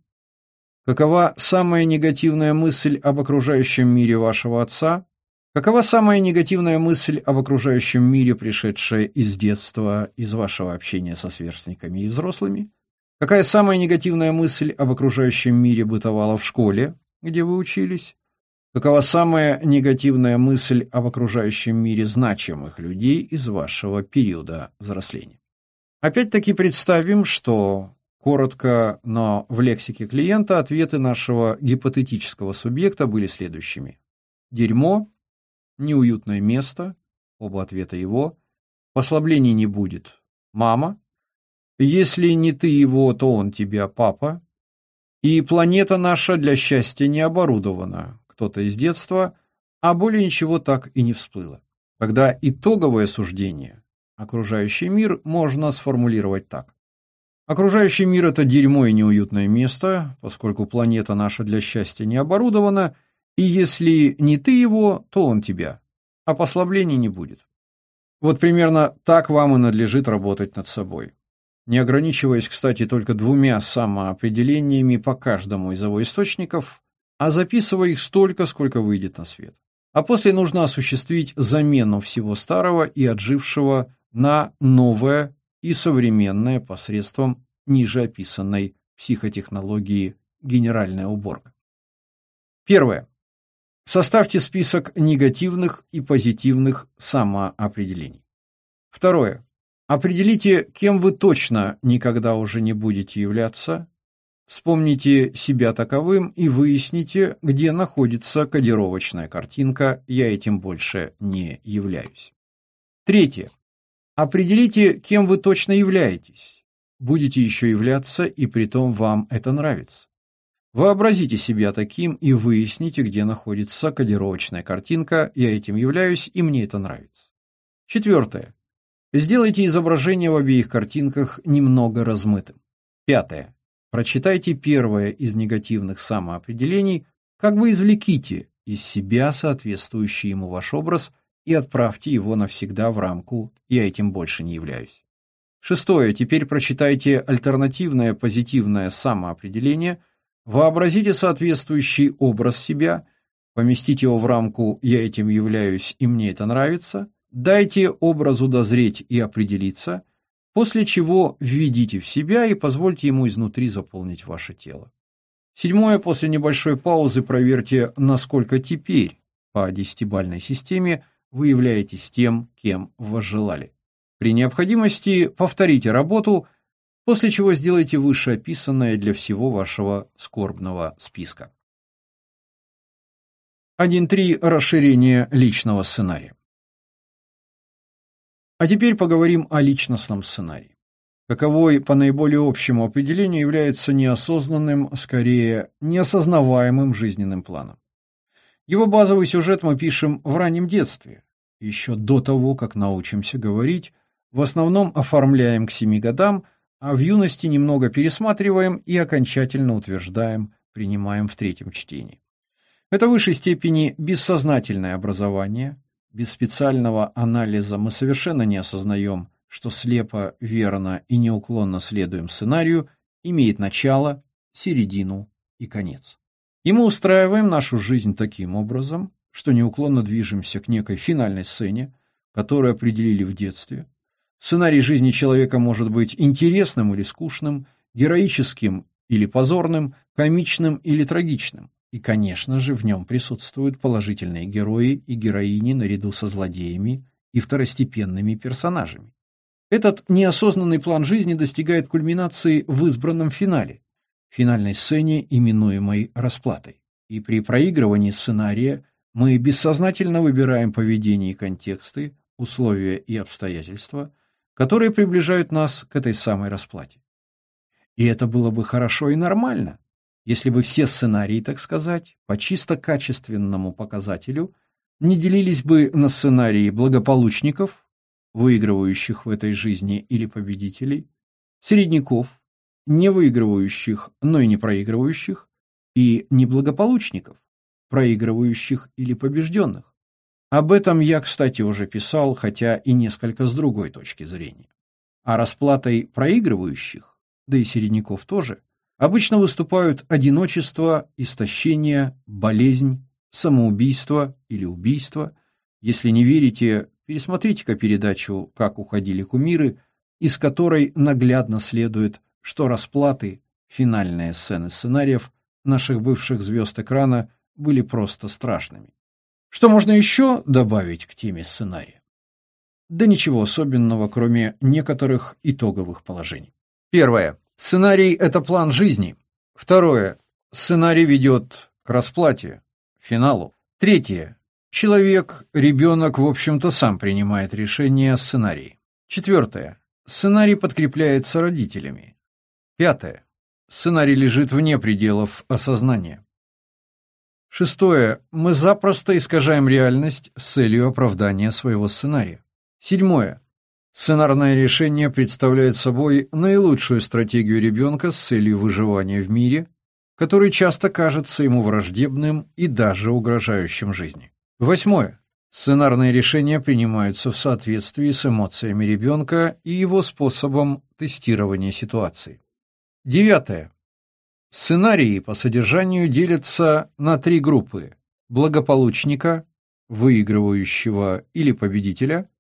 A: Какова самая негативная мысль об окружающем мире вашего отца? Какова самая негативная мысль об окружающем мире, пришедшая из детства, из вашего общения со сверстниками и взрослыми? Какая самая негативная мысль об окружающем мире бытовала в школе, где вы учились? Какова самая негативная мысль об окружающем мире значимых людей из вашего периода взросления? Опять-таки представим, что коротко, но в лексике клиента ответы нашего гипотетического субъекта были следующими: дерьмо, неуютное место, оба ответа его, послаблений не будет. Мама, если не ты его, то он тебя, папа. И планета наша для счастья не оборудована. Кто-то из детства, а более ничего так и не всплыло. Когда итоговое суждение окружающий мир можно сформулировать так: Окружающий мир это дерьмо и неуютное место, поскольку планета наша для счастья не оборудована, и если не ты его, то он тебя, а послаблений не будет. Вот примерно так вам и надлежит работать над собой. Не ограничиваясь, кстати, только двумя самоопределениями по каждому из его источников, а записывая их столько, сколько выйдет на свет. А после нужно осуществить замену всего старого и отжившего на новое и современное посредством ниже описанной психотехнологии генеральная уборка. Первое. Составьте список негативных и позитивных самоопределений. Второе. Определите, кем вы точно никогда уже не будете являться. Вспомните себя таковым и выясните, где находится кодировочная картинка «Я этим больше не являюсь». Третье. Определите, кем вы точно являетесь. Будете еще являться, и притом вам это нравится. Вообразите себя таким и выясните, где находится кодировочная картинка «Я этим являюсь, и мне это нравится». Четвертое. Сделайте изображение в обеих картинках немного размытым. Пятое. Прочитайте первое из негативных самоопределений, как бы извлеките из себя соответствующий ему ваш образ и отправьте его навсегда в рамку «Я этим больше не являюсь». Шестое. Теперь прочитайте альтернативное позитивное самоопределение – Вообразите соответствующий образ себя, поместите его в рамку «я этим являюсь и мне это нравится», дайте образу дозреть и определиться, после чего введите в себя и позвольте ему изнутри заполнить ваше тело. Седьмое, после небольшой паузы проверьте, насколько теперь по десятибалльной системе вы являетесь тем, кем желали. При необходимости повторите работу – после чего сделайте вышеописанное для всего вашего скорбного списка. 1.3. Расширение личного сценария. А теперь поговорим о личностном сценарии. Каковой по наиболее общему определению является неосознанным, скорее неосознаваемым жизненным планом. Его базовый сюжет мы пишем в раннем детстве, еще до того, как научимся говорить, в основном оформляем к семи годам, а в юности немного пересматриваем и окончательно утверждаем, принимаем в третьем чтении. Это в высшей степени бессознательное образование. Без специального анализа мы совершенно не осознаем, что слепо, верно и неуклонно следуем сценарию, имеет начало, середину и конец. И мы устраиваем нашу жизнь таким образом, что неуклонно движемся к некой финальной сцене, которую определили в детстве, Сценарий жизни человека может быть интересным или скучным, героическим или позорным, комичным или трагичным. И, конечно же, в нем присутствуют положительные герои и героини наряду со злодеями и второстепенными персонажами. Этот неосознанный план жизни достигает кульминации в избранном финале, финальной сцене, именуемой расплатой. И при проигрывании сценария мы бессознательно выбираем поведение и контексты, условия и обстоятельства, которые приближают нас к этой самой расплате. И это было бы хорошо и нормально, если бы все сценарии, так сказать, по чисто качественному показателю не делились бы на сценарии благополучников, выигрывающих в этой жизни или победителей, середняков, не выигрывающих, но и не проигрывающих, и неблагополучников, проигрывающих или побежденных. Об этом я, кстати, уже писал, хотя и несколько с другой точки зрения. А расплатой проигрывающих, да и середняков тоже, обычно выступают одиночество, истощение, болезнь, самоубийство или убийство. Если не верите, пересмотрите-ка передачу «Как уходили кумиры», из которой наглядно следует, что расплаты, финальные сцены сценариев наших бывших звезд экрана были просто страшными. Что можно еще добавить к теме сценария? Да ничего особенного, кроме некоторых итоговых положений. Первое. Сценарий – это план жизни. Второе. Сценарий ведет к расплате, финалу. Третье. Человек, ребенок, в общем-то, сам принимает решение о сценарии. Четвертое. Сценарий подкрепляется родителями. Пятое. Сценарий лежит вне пределов осознания. Шестое. Мы запросто искажаем реальность с целью оправдания своего сценария. Седьмое. Сценарное решение представляет собой наилучшую стратегию ребенка с целью выживания в мире, который часто кажется ему враждебным и даже угрожающим жизни. Восьмое. Сценарные решения принимаются в соответствии с эмоциями ребенка и его способом тестирования ситуации. Девятое. Сценарии по содержанию делятся на три группы – благополучника, выигрывающего или победителя,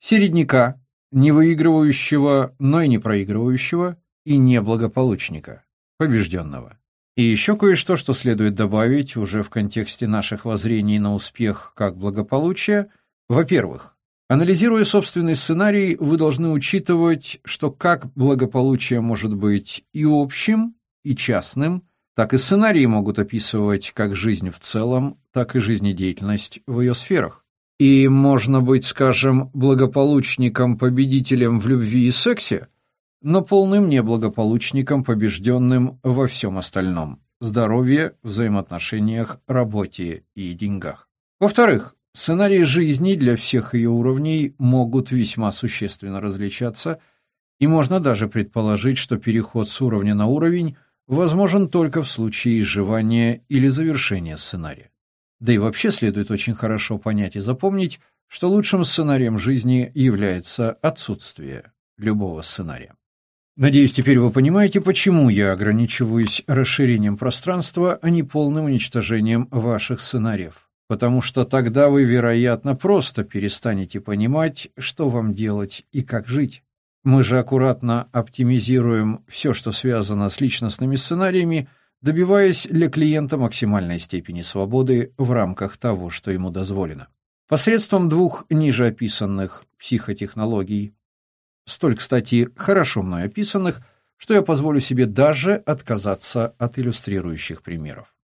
A: середняка, не выигрывающего, но и не проигрывающего, и неблагополучника, побежденного. И еще кое-что, что следует добавить уже в контексте наших воззрений на успех как благополучие. Во-первых, анализируя собственный сценарий, вы должны учитывать, что как благополучие может быть и общим, и частным, так и сценарии могут описывать как жизнь в целом, так и жизнедеятельность в ее сферах. И можно быть, скажем, благополучником-победителем в любви и сексе, но полным неблагополучником, побежденным во всем остальном – здоровье, взаимоотношениях, работе и деньгах. Во-вторых, сценарии жизни для всех ее уровней могут весьма существенно различаться, и можно даже предположить, что переход с уровня на уровень возможен только в случае изживания или завершения сценария. Да и вообще следует очень хорошо понять и запомнить, что лучшим сценарием жизни является отсутствие любого сценария. Надеюсь, теперь вы понимаете, почему я ограничиваюсь расширением пространства, а не полным уничтожением ваших сценариев. Потому что тогда вы, вероятно, просто перестанете понимать, что вам делать и как жить. Мы же аккуратно оптимизируем все, что связано с личностными сценариями, добиваясь для клиента максимальной степени свободы в рамках того, что ему дозволено. Посредством двух ниже описанных психотехнологий столь, кстати, хорошо мной описанных, что я позволю себе даже отказаться от иллюстрирующих примеров.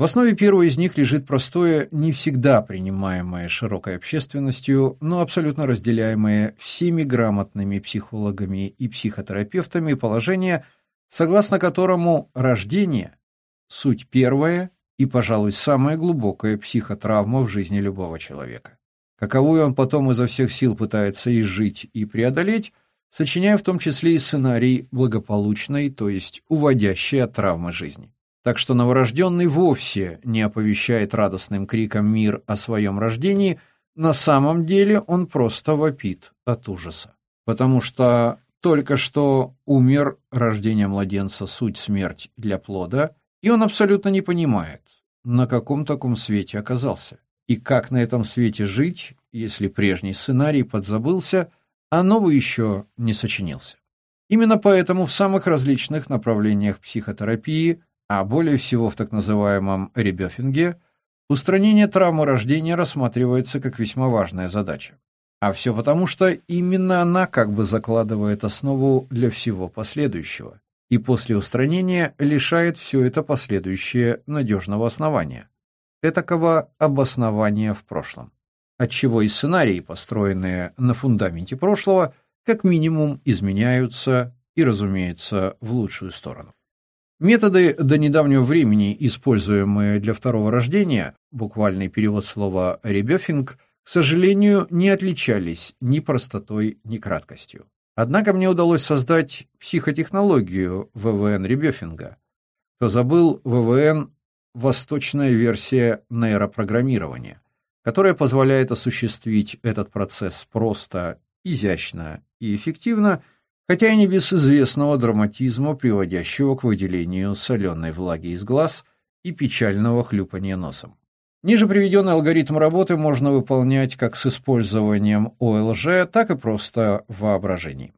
A: В основе первого из них лежит простое, не всегда принимаемое широкой общественностью, но абсолютно разделяемое всеми грамотными психологами и психотерапевтами положение, согласно которому рождение – суть первая и, пожалуй, самая глубокая психотравма в жизни любого человека. Каковую он потом изо всех сил пытается изжить и преодолеть, сочиняя в том числе и сценарий благополучной, то есть уводящий от травмы жизни. Так что новорожденный вовсе не оповещает радостным криком мир о своем рождении, на самом деле он просто вопит от ужаса. Потому что только что умер рождение младенца суть смерть для плода, и он абсолютно не понимает, на каком таком свете оказался, и как на этом свете жить, если прежний сценарий подзабылся – а новый еще не сочинился. Именно поэтому в самых различных направлениях психотерапии А более всего в так называемом ребёфинге устранение травмы рождения рассматривается как весьма важная задача. А все потому, что именно она как бы закладывает основу для всего последующего, и после устранения лишает все это последующее надежного основания, этакого обоснования в прошлом. Отчего и сценарии, построенные на фундаменте прошлого, как минимум изменяются и, разумеется, в лучшую сторону. Методы до недавнего времени, используемые для второго рождения, буквальный перевод слова «ребёфинг», к сожалению, не отличались ни простотой, ни краткостью. Однако мне удалось создать психотехнологию ВВН Ребёфинга. Кто забыл, ВВН – восточная версия нейропрограммирования, которая позволяет осуществить этот процесс просто, изящно и эффективно, хотя и не без известного драматизма, приводящего к выделению соленой влаги из глаз и печального хлюпания носом. Ниже приведенный алгоритм работы можно выполнять как с использованием ОЛЖ, так и просто в воображении.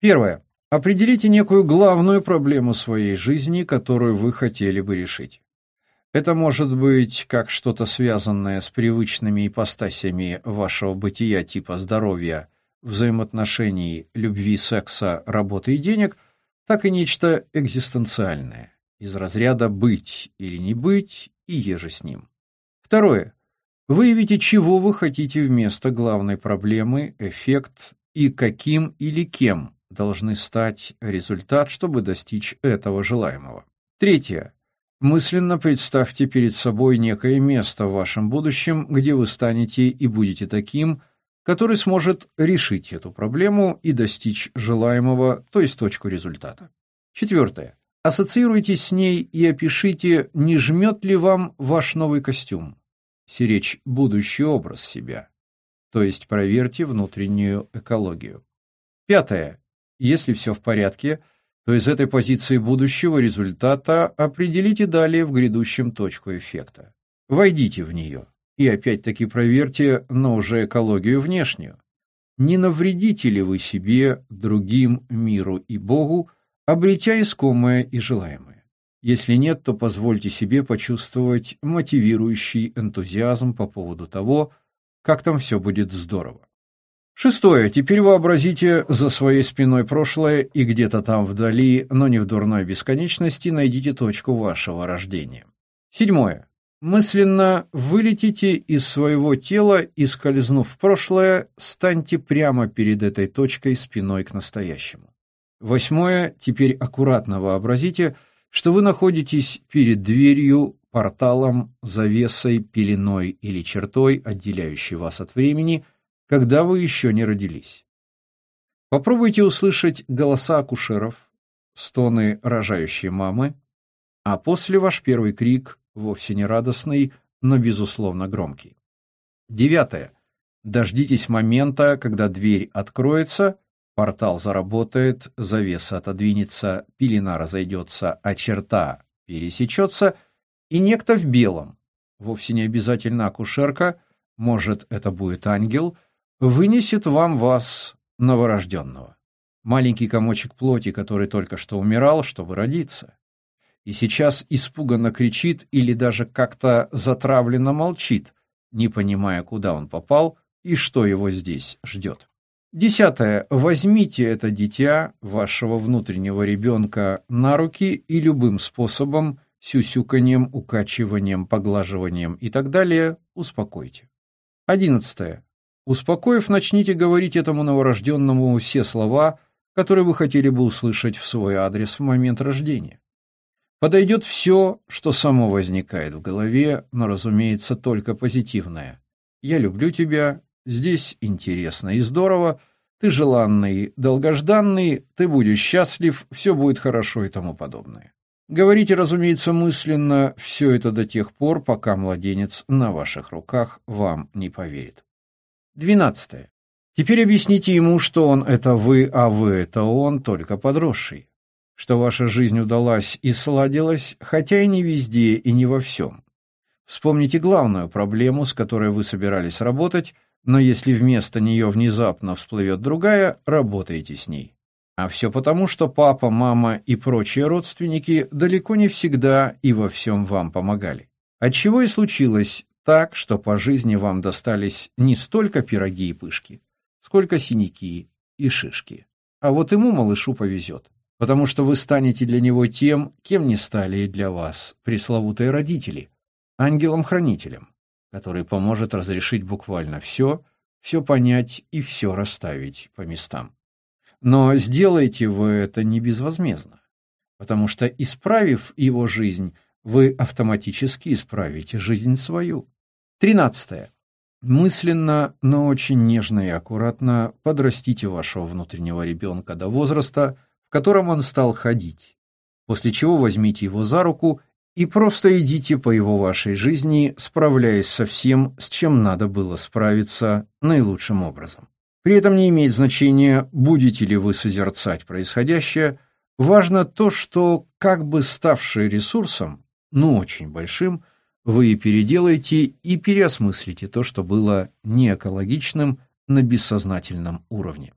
A: Первое. Определите некую главную проблему своей жизни, которую вы хотели бы решить. Это может быть как что-то связанное с привычными ипостасями вашего бытия типа здоровья, взаимоотношений, любви, секса, работы и денег, так и нечто экзистенциальное, из разряда «быть» или «не быть» и «еже с ним». Второе. Выявите, чего вы хотите вместо главной проблемы, эффект и каким или кем должны стать результат, чтобы достичь этого желаемого. Третье. Мысленно представьте перед собой некое место в вашем будущем, где вы станете и будете таким, который сможет решить эту проблему и достичь желаемого, то есть точку результата. Четвертое. Ассоциируйтесь с ней и опишите, не жмет ли вам ваш новый костюм сиречь будущий образ себя, то есть проверьте внутреннюю экологию. Пятое. Если все в порядке, то из этой позиции будущего результата определите далее в грядущем точку эффекта. Войдите в нее и опять-таки проверьте, но уже экологию внешнюю. Не навредите ли вы себе, другим, миру и Богу, обретя искомое и желаемое? Если нет, то позвольте себе почувствовать мотивирующий энтузиазм по поводу того, как там все будет здорово. Шестое. Теперь вообразите за своей спиной прошлое и где-то там вдали, но не в дурной бесконечности, найдите точку вашего рождения. Седьмое. Мысленно вылетите из своего тела и, скользнув в прошлое, станьте прямо перед этой точкой спиной к настоящему. Восьмое. Теперь аккуратно вообразите – что вы находитесь перед дверью, порталом, завесой, пеленой или чертой, отделяющей вас от времени, когда вы еще не родились. Попробуйте услышать голоса акушеров, стоны рожающей мамы, а после ваш первый крик, вовсе не радостный, но безусловно громкий. Девятое. Дождитесь момента, когда дверь откроется, Портал заработает, завеса отодвинется, пелена разойдется, а черта пересечется, и некто в белом, вовсе не обязательно акушерка, может, это будет ангел, вынесет вам вас, новорожденного. Маленький комочек плоти, который только что умирал, чтобы родиться. И сейчас испуганно кричит или даже как-то затравленно молчит, не понимая, куда он попал и что его здесь ждет. Десятое. Возьмите это дитя, вашего внутреннего ребенка, на руки и любым способом, сюсюканьем, укачиванием, поглаживанием и так далее, успокойте. Одиннадцатое. Успокоив, начните говорить этому новорожденному все слова, которые вы хотели бы услышать в свой адрес в момент рождения. Подойдет все, что само возникает в голове, но, разумеется, только позитивное. «Я люблю тебя», Здесь интересно и здорово, ты желанный, долгожданный, ты будешь счастлив, все будет хорошо и тому подобное. Говорите, разумеется, мысленно все это до тех пор, пока младенец на ваших руках вам не поверит. Двенадцатое. Теперь объясните ему, что он — это вы, а вы — это он, только подросший. Что ваша жизнь удалась и сладилась, хотя и не везде и не во всем. Вспомните главную проблему, с которой вы собирались работать, но если вместо нее внезапно всплывет другая, работайте с ней. А все потому, что папа, мама и прочие родственники далеко не всегда и во всем вам помогали. Отчего и случилось так, что по жизни вам достались не столько пироги и пышки, сколько синяки и шишки. А вот ему, малышу, повезет, потому что вы станете для него тем, кем не стали для вас пресловутые родители, ангелом-хранителем, который поможет разрешить буквально все, все понять и все расставить по местам. Но сделайте вы это не безвозмездно, потому что, исправив его жизнь, вы автоматически исправите жизнь свою. Тринадцатое. Мысленно, но очень нежно и аккуратно подрастите вашего внутреннего ребенка до возраста, котором он стал ходить, после чего возьмите его за руку и просто идите по его вашей жизни, справляясь со всем, с чем надо было справиться наилучшим образом. При этом не имеет значения, будете ли вы созерцать происходящее, важно то, что, как бы ставшее ресурсом, ну очень большим, вы переделаете и переосмыслите то, что было неэкологичным на бессознательном уровне.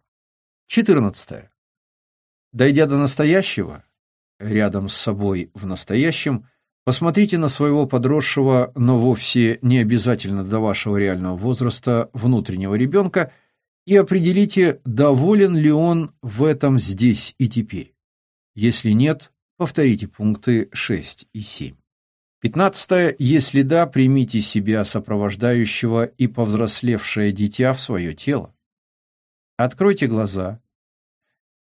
A: 14. Дойдя до настоящего, рядом с собой в настоящем, посмотрите на своего подросшего, но вовсе не обязательно до вашего реального возраста внутреннего ребенка – и определите, доволен ли он в этом здесь и теперь. Если нет, повторите пункты 6 и 7. Пятнадцатое. Если да, примите себя сопровождающего и повзрослевшее дитя в свое тело. Откройте глаза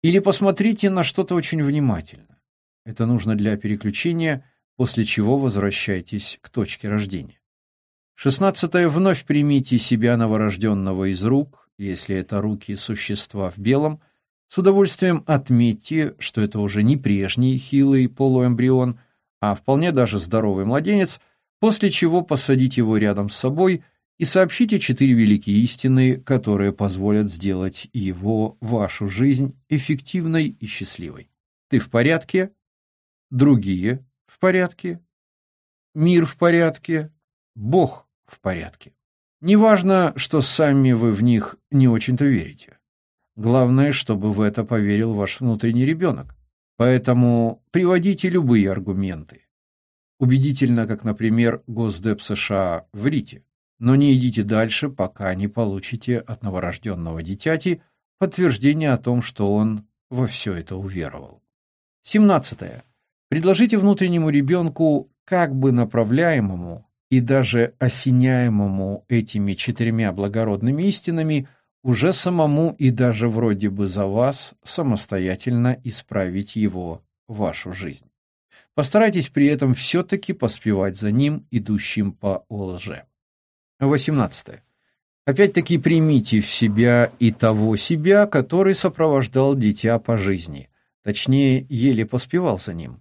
A: или посмотрите на что-то очень внимательно. Это нужно для переключения, после чего возвращайтесь к точке рождения. Шестнадцатое. Вновь примите себя новорожденного из рук, если это руки существа в белом, с удовольствием отметьте, что это уже не прежний хилый полуэмбрион, а вполне даже здоровый младенец, после чего посадите его рядом с собой и сообщите четыре великие истины, которые позволят сделать его, вашу жизнь, эффективной и счастливой. Ты в порядке? Другие в порядке? Мир в порядке? Бог в порядке? Неважно, что сами вы в них не очень-то верите. Главное, чтобы в это поверил ваш внутренний ребенок. Поэтому приводите любые аргументы. Убедительно, как, например, Госдеп США «Врите», но не идите дальше, пока не получите от новорожденного дитяти подтверждение о том, что он во все это уверовал. 17. Предложите внутреннему ребенку, как бы направляемому, и даже осеняемому этими четырьмя благородными истинами уже самому и даже вроде бы за вас самостоятельно исправить его, вашу жизнь. Постарайтесь при этом все-таки поспевать за ним, идущим по ОЛЖ. 18. Опять-таки примите в себя и того себя, который сопровождал дитя по жизни, точнее, еле поспевал за ним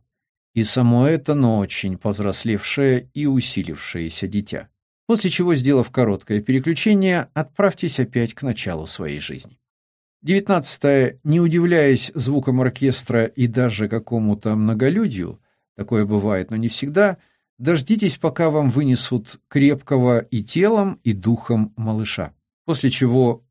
A: и само это, но очень повзрослевшее и усилившееся дитя. После чего, сделав короткое переключение, отправьтесь опять к началу своей жизни. Девятнадцатое. Не удивляясь звукам оркестра и даже какому-то многолюдью, такое бывает, но не всегда, дождитесь, пока вам вынесут крепкого и телом, и духом малыша, после чего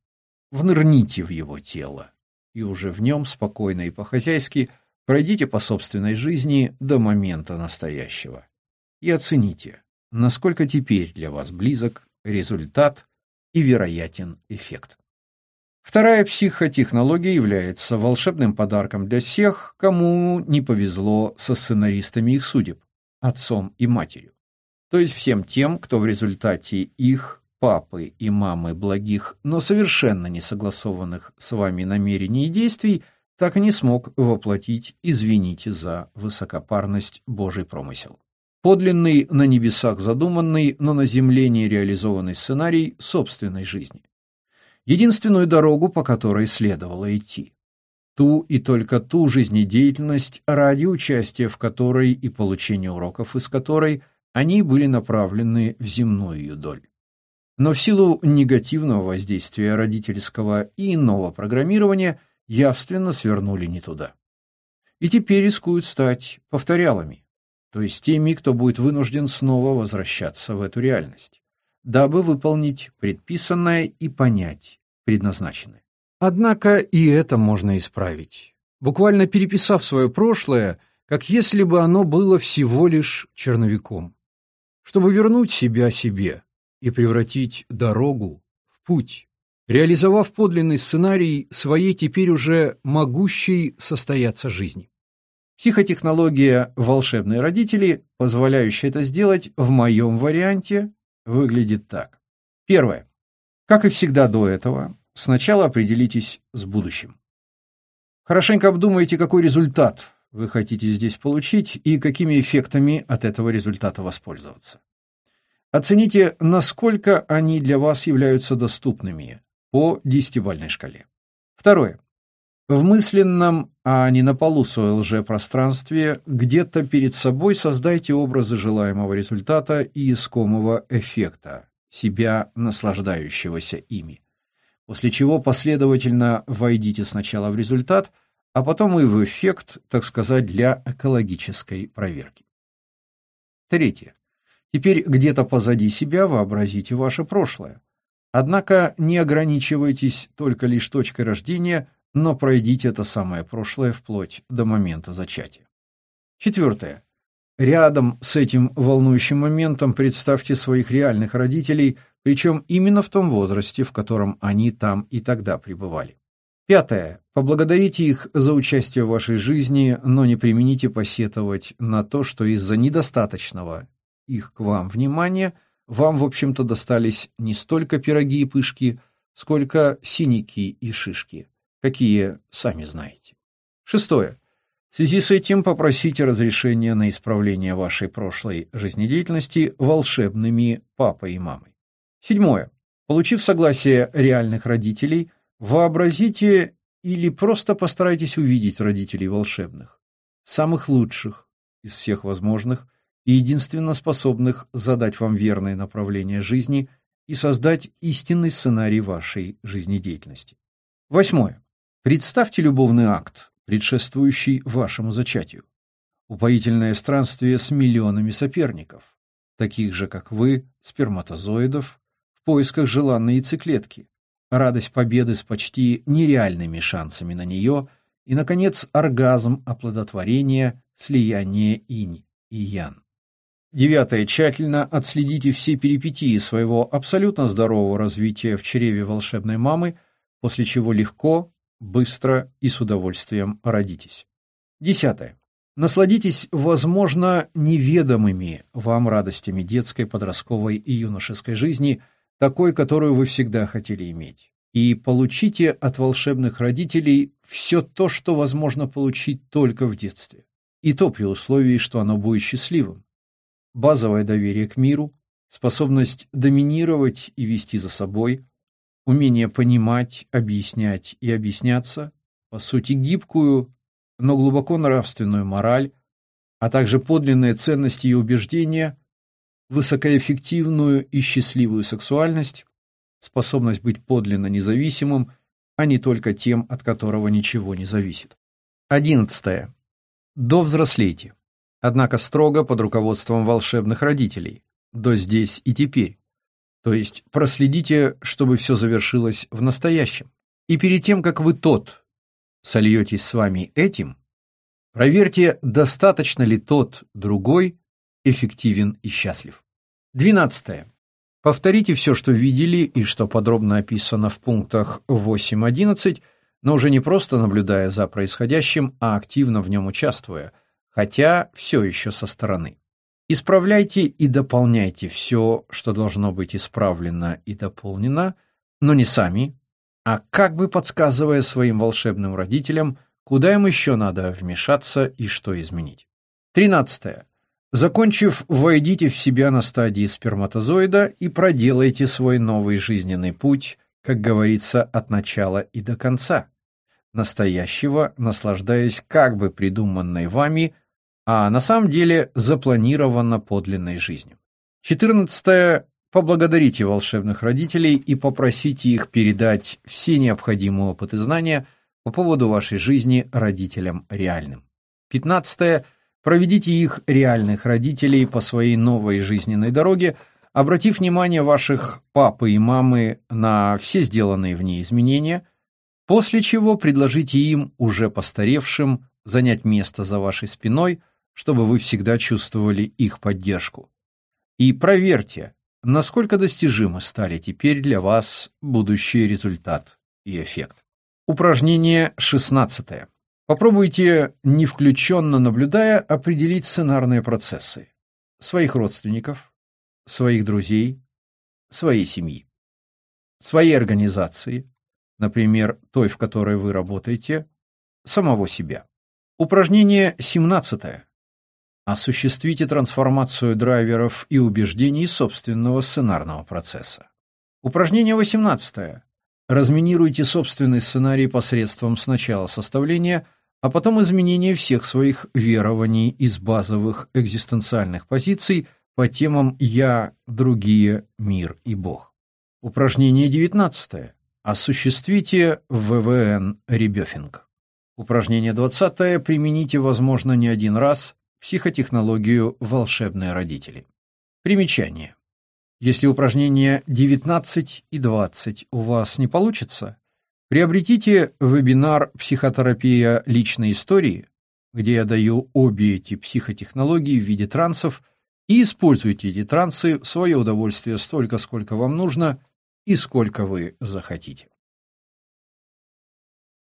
A: внырните в его тело, и уже в нем спокойно и по-хозяйски – Пройдите по собственной жизни до момента настоящего и оцените, насколько теперь для вас близок результат и вероятен эффект. Вторая психотехнология является волшебным подарком для всех, кому не повезло со сценаристами их судеб, отцом и матерью. То есть всем тем, кто в результате их, папы и мамы благих, но совершенно не согласованных с вами намерений и действий – так и не смог воплотить «извините за высокопарность Божий промысел». Подлинный на небесах задуманный, но на земле не реализованный сценарий собственной жизни. Единственную дорогу, по которой следовало идти. Ту и только ту жизнедеятельность, ради участия в которой и получения уроков из которой они были направлены в земную ее доль. Но в силу негативного воздействия родительского и иного программирования – явственно свернули не туда. И теперь рискуют стать повторялами, то есть теми, кто будет вынужден снова возвращаться в эту реальность, дабы выполнить предписанное и понять предназначенное. Однако и это можно исправить. буквально переписав свое прошлое, как если бы оно было всего лишь черновиком, чтобы вернуть себя себе и превратить дорогу в путь, реализовав подлинный сценарий своей теперь уже могущей состояться жизни. Психотехнология «Волшебные родители», позволяющая это сделать в моем варианте, выглядит так. Первое. Как и всегда до этого, сначала определитесь с будущим. Хорошенько обдумайте, какой результат вы хотите здесь получить и какими эффектами от этого результата воспользоваться. Оцените, насколько они для вас являются доступными по десятибалльной шкале. Второе. В мысленном, а не на полу своего лжепространстве, где-то перед собой создайте образы желаемого результата и искомого эффекта, себя наслаждающегося ими. После чего последовательно войдите сначала в результат, а потом и в эффект, так сказать, для экологической проверки. Третье. Теперь где-то позади себя вообразите ваше прошлое. Однако не ограничивайтесь только лишь точкой рождения – но пройдите это самое прошлое вплоть до момента зачатия. Четвертое. Рядом с этим волнующим моментом представьте своих реальных родителей, причем именно в том возрасте, в котором они там и тогда пребывали. Пятое. Поблагодарите их за участие в вашей жизни, но не примените посетовать на то, что из-за недостаточного их к вам внимания вам, в общем-то, достались не столько пироги и пышки, сколько синяки и шишки какие сами знаете. Шестое. В связи с этим попросите разрешения на исправление вашей прошлой жизнедеятельности волшебными папой и мамой. Седьмое. Получив согласие реальных родителей, вообразите или просто постарайтесь увидеть родителей волшебных, самых лучших из всех возможных и единственно способных задать вам верное направление жизни и создать истинный сценарий вашей жизнедеятельности. Восьмое. Представьте любовный акт, предшествующий вашему зачатию. Упоительное странствие с миллионами соперников, таких же, как вы, сперматозоидов, поисках желанной яйцеклетки, радость победы с почти нереальными шансами на нее и, наконец, оргазм оплодотворения, слияние инь и ян. Девятое. Тщательно отследите все перипетии своего абсолютно здорового развития в чреве волшебной мамы, после чего легко, быстро и с удовольствием родитесь. Десятое. Насладитесь, возможно, неведомыми вам радостями детской, подростковой и юношеской жизни, такой, которую вы всегда хотели иметь. И получите от волшебных родителей все то, что возможно получить только в детстве. И то при условии, что оно будет счастливым. Базовое доверие к миру, способность доминировать и вести за собой, умение понимать, объяснять и объясняться, по сути гибкую, но глубоко нравственную мораль, а также подлинные ценности и убеждения, высокоэффективную и счастливую сексуальность, способность быть подлинно независимым, а не только тем, от которого ничего не зависит. Одиннадцатое. Довзрослейте. Однако строго под руководством волшебных родителей. До здесь и теперь. То есть проследите, чтобы все завершилось в настоящем. И перед тем, как вы тот сольетесь с вами этим, проверьте, достаточно ли тот другой эффективен и счастлив. Двенадцатое. Повторите все, что видели и что подробно описано в пунктах 8-11, но уже не просто наблюдая за происходящим, а активно в нем участвуя, хотя все еще со стороны. Исправляйте и дополняйте все, что должно быть исправлено и дополнено, но не сами, а как бы подсказывая своим волшебным родителям, куда им еще надо вмешаться и что изменить. Тринадцатое. Закончив, войдите в себя на стадии сперматозоида и проделайте свой новый жизненный путь, как говорится, от начала и до конца, настоящего, наслаждаясь как бы придуманной вами – а на самом деле запланировано подлинной жизнью. Четырнадцатое. Поблагодарите волшебных родителей и попросите их передать все необходимые опыт и знания по поводу вашей жизни родителям реальным. Пятнадцатое. Проведите их реальных родителей по своей новой жизненной дороге, обратив внимание ваших папы и мамы на все сделанные в ней изменения, После чего предложите им, уже постаревшим, занять место за вашей спиной, чтобы вы всегда чувствовали их поддержку. И проверьте, насколько достижимы стали теперь для вас будущий результат и эффект. Упражнение 16. Попробуйте, не включенно наблюдая, определить сценарные процессы своих родственников, своих друзей, своей семьи, своей организации, например, той, в которой вы работаете, самого себя. Упражнение 17. Осуществите трансформацию драйверов и убеждений собственного сценарного процесса. Упражнение 18. Разминируйте собственный сценарий посредством сначала составления, а потом изменения всех своих верований из базовых экзистенциальных позиций по темам «я», «другие», «мир» и «бог». Упражнение 19. Осуществите ВВН ребёфинг. Упражнение 20. Примените, возможно, не один раз Психотехнологию «Волшебные родители». Примечание. Если упражнения 19 и 20 у вас не получится, приобретите вебинар «Психотерапия личной истории», где я даю обе эти психотехнологии в виде трансов, и используйте эти трансы в свое удовольствие столько, сколько вам нужно и сколько вы захотите.